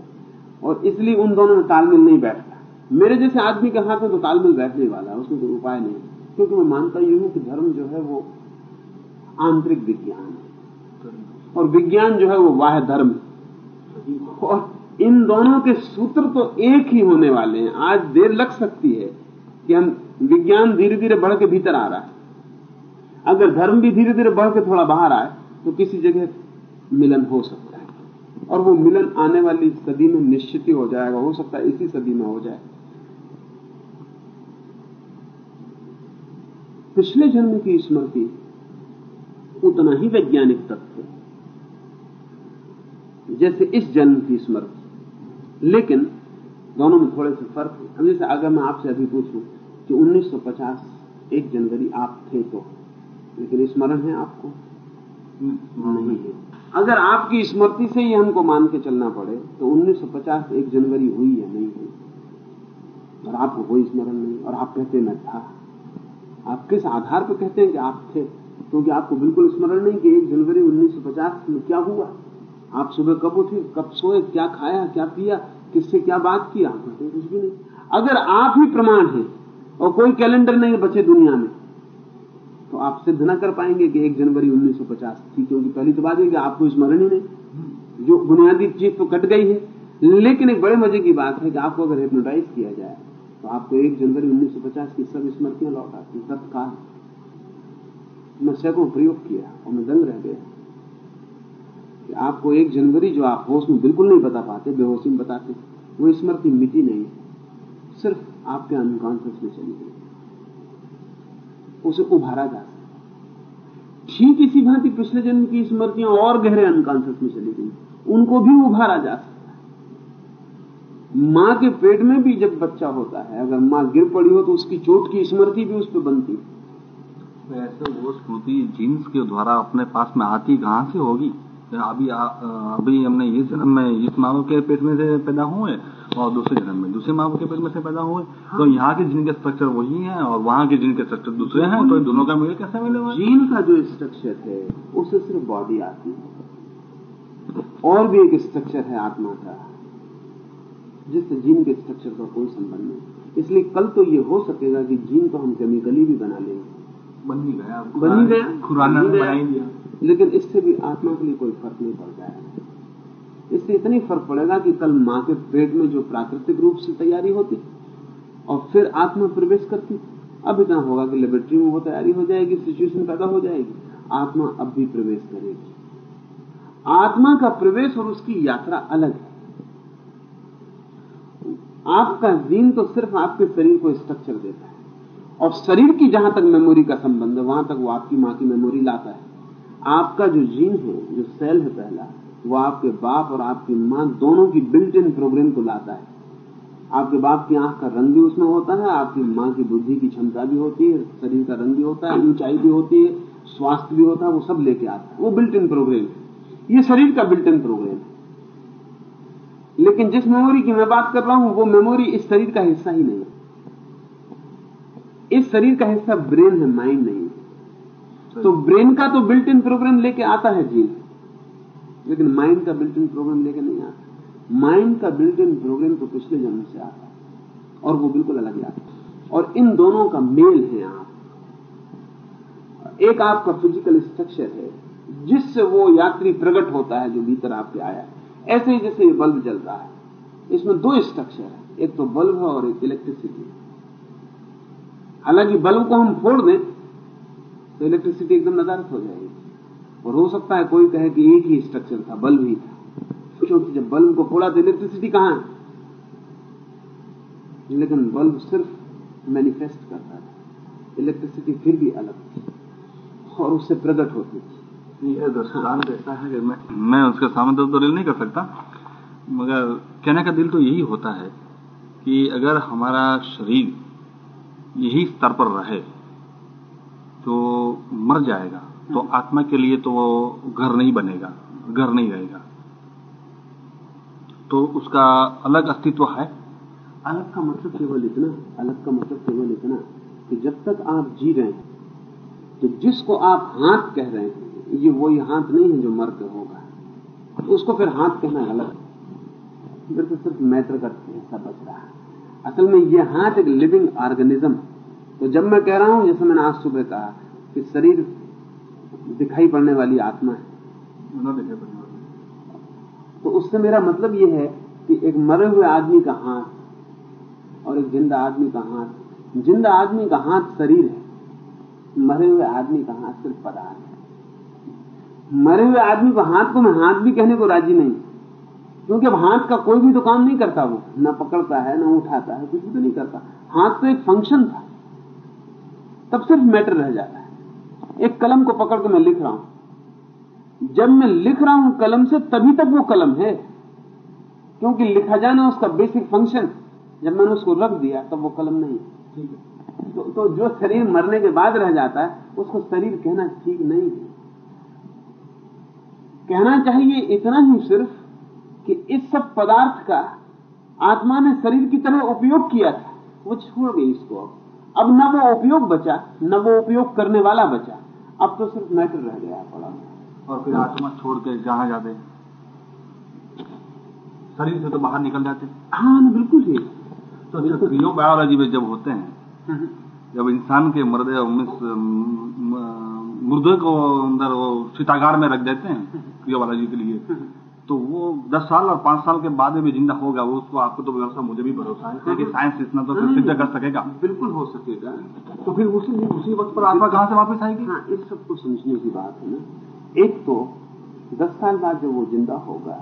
Speaker 3: और इसलिए उन दोनों में तालमेल नहीं बैठता। मेरे जैसे आदमी के हाथ में तो तालमेल बैठने वाला है उसमें कोई उपाय नहीं। क्योंकि मैं मानता यूँ हूँ कि धर्म जो है वो आंतरिक विज्ञान है। और विज्ञान जो है वो वाह धर्म है। और इन दोनों के सूत्र तो एक ही होने वाले हैं। आज देर लग सकती है कि हम विज्ञान धीरे धीरे बढ़ के भीतर आ रहा है। अगर धर्म भी धीरे धीरे बढ़ के थोड़ा बाहर आए तो किसी जगह मिलन हो सकता है। और वो मिलन आने वाली सदी में निश्चित ही हो जाएगा। हो सकता है इसी सदी में हो जाए। पिछले जन्म की स्मृति उतना ही वैज्ञानिक तत्व जैसे इस जन्म की स्मृति। लेकिन दोनों में थोड़े से फ़र्क है। अब जैसे अगर मैं आपसे अभी पूछूँ कि 1950 एक जनवरी आप थे तो लेकिन स्मरण है आपको? नहीं है। अगर आपकी स्मृति से ही हमको मान के चलना पड़े तो 1950 एक जनवरी हुई या नहीं हुई? और आपको कोई स्मरण नहीं, और आप कहते मैं था। आप किस आधार पर कहते हैं कि आप थे? क्योंकि आपको बिल्कुल स्मरण नहीं कि एक जनवरी 1950 में क्या हुआ? आप सुबह कब उठे, कब सोए, क्या खाया, क्या पिया? किससे क्या बात की? आप कहते कुछ भी नहीं। अगर आप ही प्रमाण हैं और कोई कैलेंडर नहीं बचे दुनिया में तो आप सिद्ध न कर पाएँगे कि एक जनवरी 1950 थी, क्योंकि पहली तो बात है कि आपको स्मरण ही नहीं। जो बुनियादी चीज़ तो कट गई है। लेकिन एक बड़े मज़े की बात है कि आपको अगर हिप्नोटाइज किया जाए तो आपको एक जनवरी 1950 की सब स्मृतियाँ लौट आती तत्काल। मैं सैकड़ों प्रयोग किया और मैं दंग रह गया। कि आपको एक जनवरी जो आप होश में बिल्कुल नहीं बता पाते, बेहोशी में बताते, वो स्मृति मिटी नहीं सिर्फ़ आपके अनकॉन्शियस में चली गई। उसे उभारा जा सकता ठीक इसी भांति पिछले जन्म की स्मृतियाँ और गहरे अनकॉन्शियस में चली गई। उनको भी उभारा जा सकता है। माँ के पेट में भी जब बच्चा होता है, अगर माँ गिर पड़ी हो तो उसकी चोट की स्मृति भी उस पर बनती
Speaker 2: तो ऐसे वो स्मृति जीन्स के द्वारा अपने पास में आती कहाँ से होगी? अभी आ, अभी हमने इस जन्म में इस माँ के पेट में से पैदा हुए और दूसरे जन्म में दूसरे माँ के पेट में से पैदा हुए। हाँ। तो यहाँ के जिन के स्ट्रक्चर वही है और वहाँ के जिन के स्ट्रक्चर दूसरे हैं। तो दोनों का मेल कैसे मिलेगा
Speaker 3: जीन का जो स्ट्रक्चर है उससे सिर्फ़ बॉडी आती है। और भी एक स्ट्रक्चर है आत्मा का जिससे जीन के स्ट्रक्चर का कोई संबंध नहीं। इसलिए कल तो ये हो सकेगा कि जीन को हम केमिकली भी बना लेंगे।
Speaker 2: बन ही गया।
Speaker 3: बन ही गया।
Speaker 2: खुराना बना ही दिया।
Speaker 3: लेकिन इससे भी आत्मा के लिए कोई फ़र्क नहीं पड़ जाएगा इससे इतनी फ़र्क पड़ेगा कि कल माँ के पेट में जो प्राकृतिक रूप से तैयारी होती और फिर आत्मा प्रवेश करती अब इतना होगा कि लेबोरेटरी में वो तैयारी हो जाएगी सिचुएशन पैदा हो जाएगी। आत्मा अब भी प्रवेश करेगी। आत्मा का प्रवेश और उसकी यात्रा अलग है। आपका जीन तो सिर्फ़ आपके शरीर को स्ट्रक्चर देता है। और शरीर की जहाँ तक मेमोरी का संबंध है, वहाँ तक वो आपकी माँ की मेमोरी लाता है। आपका जो जीन है, जो सेल है पहला, वो आपके बाप और आपकी माँ दोनों की बिल्ट इन प्रोग्राम को लाता है। आपके बाप की आँख का रंग भी उसमें होता है, आपकी माँ की बुद्धि की क्षमता भी होती है, शरीर का रंग भी होता है, ऊंचाई भी होती है, स्वास्थ्य भी होता है, वो सब लेके आता है। वो बिल्ट इन प्रोग्राम है। ये शरीर का बिल्ट इन प्रोग्राम है। लेकिन जिस मेमोरी की मैं बात कर रहा हूँ, वो मेमोरी इस शरीर का हिस्सा ही नहीं है। इस शरीर का हिस्सा ब्रेन है माइंड नहीं तो ब्रेन का तो बिल्ट इन प्रोग्राम लेके आता है जीन लेकिन माइंड का बिल्ट इन प्रोग्राम लेके नहीं आता। माइंड का बिल्ट इन प्रोग्राम तो पिछले जन्म से आता है। और वो बिल्कुल अलग आता है। और इन दोनों का मेल है आप। एक आपका फ़िज़िकल स्ट्रक्चर है, जिससे वो यात्री प्रकट होता है जो भीतर आपके आया है। ऐसे ही जैसे ये बल्ब जल रहा है। इसमें दो स्ट्रक्चर है। एक तो बल्ब है और एक इलेक्ट्रिसिटी हालाँकि बल्ब को हम फोड़ दें तो इलेक्ट्रिसिटी एकदम नदारत हो जाएगी। और हो सकता है कोई कहे कि एक ही स्ट्रक्चर था, बल्ब ही था। क्योंकि जब बल्ब को फोड़ा तो इलेक्ट्रिसिटी कहाँ है? लेकिन बल्ब सिर्फ़ मैनिफेस्ट करता था। इलेक्ट्रिसिटी फिर भी अलग थी और उससे प्रकट होती थी।
Speaker 2: ये दृष्टांत ऐसा है कि मैं मैं उसके सामने तो दलील नहीं कर सकता, मगर कहने का दिल तो यही होता है कि अगर हमारा शरीर यही स्तर पर रहे तो मर जाएगा। तो आत्मा के लिए तो वो घर नहीं बनेगा घर नहीं रहेगा। तो उसका अलग अस्तित्व है।
Speaker 3: अलग का मतलब केवल इतना अलग का मतलब केवल इतना कि जब तक आप जी रहे हैं तो जिसको आप हाथ कह रहे हैं ये वही हाथ नहीं है जो मर के होगा। तो उसको फिर हाथ कहना अलग। है फिर तो सिर्फ़ मैटर का हिस्सा बच रहा है। असल में ये हाथ एक लिविंग ऑर्गेनिज्म तो जब मैं कह रहा हूँ जैसे मैंने आज सुबह कहा कि शरीर दिखाई पड़ने वाली आत्मा है। तो उससे मेरा मतलब यह है कि एक मरे हुए आदमी का हाथ और एक ज़िंदा आदमी का हाथ ज़िंदा आदमी का हाथ शरीर है मरे हुए आदमी का हाथ सिर्फ़ पदार्थ है। मरे हुए आदमी को हाथ को मैं हाथ भी कहने को राज़ी नहीं क्योंकि अब हाथ का कोई भी तो काम नहीं करता वो। ना पकड़ता है ना उठाता है कुछ भी तो नहीं करता। हाथ तो एक फ़ंक्शन था। तब सिर्फ़ मैटर रह जाता है। एक कलम को पकड़ के मैं लिख रहा हूँ। जब मैं लिख रहा हूँ कलम से तभी तक वो कलम है। क्योंकि लिखा जाना उसका बेसिक फ़ंक्शन जब मैंने उसको रख दिया तब वो कलम नहीं है। तो, तो जो शरीर मरने के बाद रह जाता है उसको शरीर कहना ठीक नहीं है। कहना चाहिए इतना ही सिर्फ़ कि इस सब पदार्थ का आत्मा ने शरीर की तरह उपयोग किया था। वो छोड़ गई इसको अब। अब न वो उपयोग बचा न वो उपयोग करने वाला बचा। अब तो सिर्फ़ मैटर रह गया पड़ा
Speaker 2: और फिर आत्मा छोड़ के जहाँ जाते शरीर से तो बाहर निकल जाते
Speaker 3: हाँ। बिल्कुल ही
Speaker 2: तो क्रियो बायोलॉजी में जब होते हैं जब इंसान के मर्दे मुर्दे को अंदर वो सीतागार में रख देते हैं क्रियोबायोलॉजी के लिए तो वो दस साल और पाँच साल के बाद भी ज़िंदा होगा वो उसको आपको तो व्यवस्था मुझे भी भरोसा है। क्योंकि साइंस इतना तो सिद्ध कर सकेगा।
Speaker 3: बिल्कुल हो सकेगा।
Speaker 2: तो फिर उसी उसी वक्त पर आत्मा कहाँ से वापस आएगी?
Speaker 3: हाँ इस सबको समझने की बात है ना। एक तो दस साल बाद जब वो ज़िंदा होगा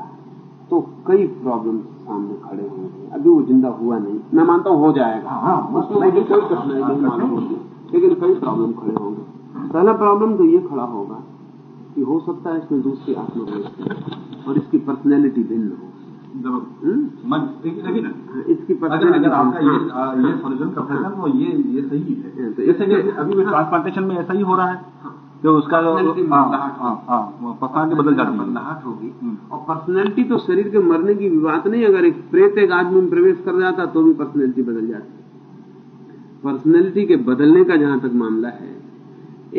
Speaker 3: तो कई प्रॉब्लम सामने खड़े होंगे। अभी वो ज़िंदा हुआ नहीं मैं मानता हूँ हो जाएगा।
Speaker 2: हाँ,
Speaker 3: उसमें कोई कठिनाई नहीं मालूम होगी। लेकिन कई प्रॉब्लम खड़े होंगे। पहला प्रॉब्लम तो ये खड़ा होगा कि हो सकता है इसमें दूसरी आत्मा हो और इसकी पर्सनैलिटी भिन्न हो।
Speaker 2: मन देखिए ना।
Speaker 3: इसकी
Speaker 2: अगर अगर आपका ये ये सॉल्यूशन का प्रश्न तो ये ये सही है।
Speaker 3: तो
Speaker 2: जैसे कि अभी भी ट्रांसप्लांटेशन में ऐसा ही हो रहा है जो उसका हाँ हाँ हाँ पर्सनालिटी बदल जाती है।
Speaker 3: बदलाहट होगी।
Speaker 2: हम्म।
Speaker 3: और पर्सनैलिटी तो शरीर के मरने की भी बात नहीं अगर एक प्रेत एक आदमी में प्रवेश कर जाता तो भी पर्सनैलिटी बदल जाती। पर्सनैलिटी के बदलने का जहाँ तक मामला है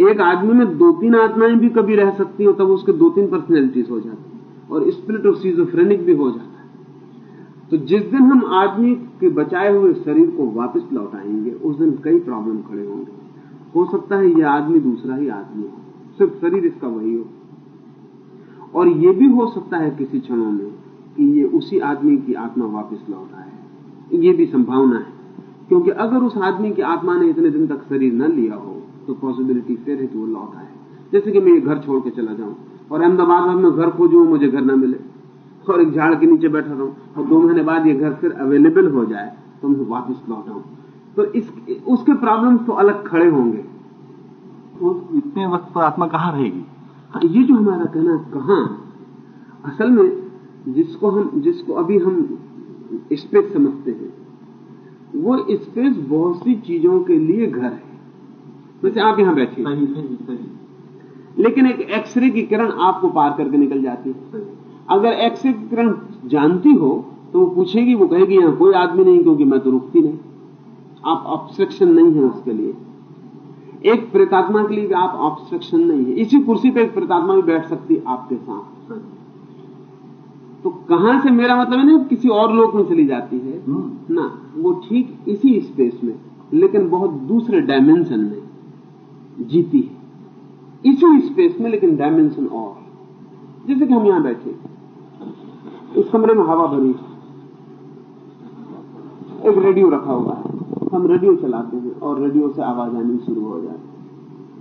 Speaker 3: एक आदमी में दो तीन आत्माएँ भी कभी रह सकती हो तब उसके दो तीन पर्सनैलिटीज हो जाती और स्पिरिट ऑफ़ सीजोफ्रेनिक भी हो जाता है। तो जिस दिन हम आदमी के बचाए हुए शरीर को वापस लौटाएँगे, उस दिन कई प्रॉब्लम खड़े होंगे। हो सकता है यह आदमी दूसरा ही आदमी हो। सिर्फ़ शरीर इसका वही हो। और यह भी हो सकता है किसी क्षणों में कि ये उसी आदमी की आत्मा वापस लौट आए। ये भी संभावना है। क्योंकि अगर उस आदमी की आत्मा ने इतने दिन तक शरीर न लिया हो तो पॉसिबिलिटी फिर है कि वो लौट आए। जैसे कि मैं ये घर छोड़ के चला जाऊँ। और अहमदाबाद में घर खोजूं मुझे घर ना मिले। और एक झाड़ के नीचे बैठा रहूँ और दो महीने बाद ये घर फिर अवेलेबल हो जाए तो मैं वापस लौट आऊँ। तो इस उसके प्रॉब्लम तो अलग खड़े होंगे।
Speaker 2: तो इतने वक्त पर आत्मा कहाँ रहेगी?
Speaker 3: हाँ, ये जो हमारा कहना कहाँ? असल में जिसको हम जिसको अभी हम स्पेस समझते हैं वो स्पेस बहुत सी चीज़ों के लिए घर है। जैसे आप यहाँ बैठे
Speaker 2: सही सही सही।
Speaker 3: लेकिन एक एक्सरे की किरण आपको पार करके निकल जाती है। अगर एक्सरे की किरण जानती हो तो वो पूछेगी वो कहेगी यहाँ कोई आदमी नहीं क्योंकि मैं तो रुकती नहीं। आप ऑब्स्ट्रक्शन नहीं है उसके लिए। एक प्रेतात्मा के लिए भी आप ऑब्स्ट्रक्शन नहीं है। इसी कुर्सी पे एक प्रेतात्मा भी बैठ सकती आपके साथ। तो कहाँ से मेरा मतलब है ना किसी और लोक में चली जाती है।
Speaker 2: हम्म।
Speaker 3: ना वो ठीक इसी स्पेस में लेकिन बहुत दूसरे डायमेंशन में जीती है। इसी स्पेस में लेकिन डायमेंशन और जैसे कि हम यहाँ बैठे इस कमरे में हवा भरी एक रेडियो रखा हुआ है। हम रेडियो चलाते हैं और रेडियो से आवाज़ आनी शुरू हो जाती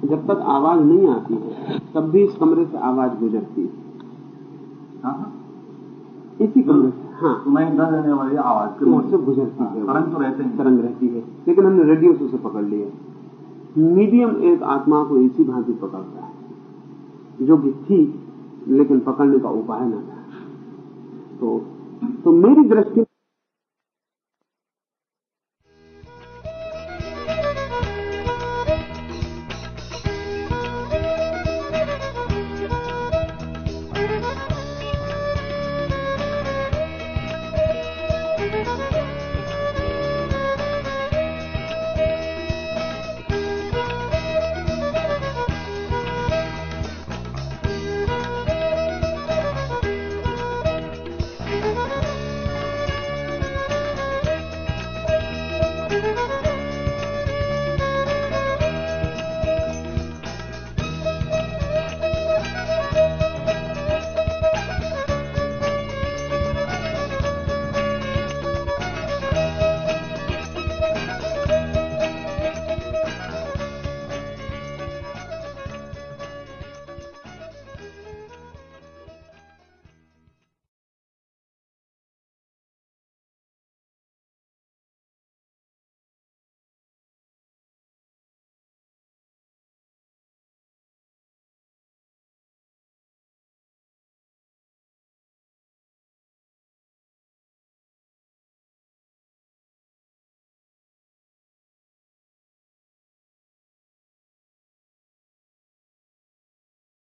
Speaker 3: है। जब तक आवाज़ नहीं आती है तब भी इस कमरे से आवाज़ गुजरती है।
Speaker 2: हाँ हाँ।
Speaker 3: इसी कमरे से हाँ।
Speaker 2: सुनाई न देने वाली आवाज़
Speaker 3: से गुजरती है
Speaker 2: तरंग तो रहते हैं।
Speaker 3: तरंग रहती है। लेकिन हमने रेडियो से उसे पकड़ लिया मीडियम एक आत्मा को इसी भांति पकड़ता है, जो कि थी लेकिन पकड़ने का उपाय न था तो तो मेरी दृष्टि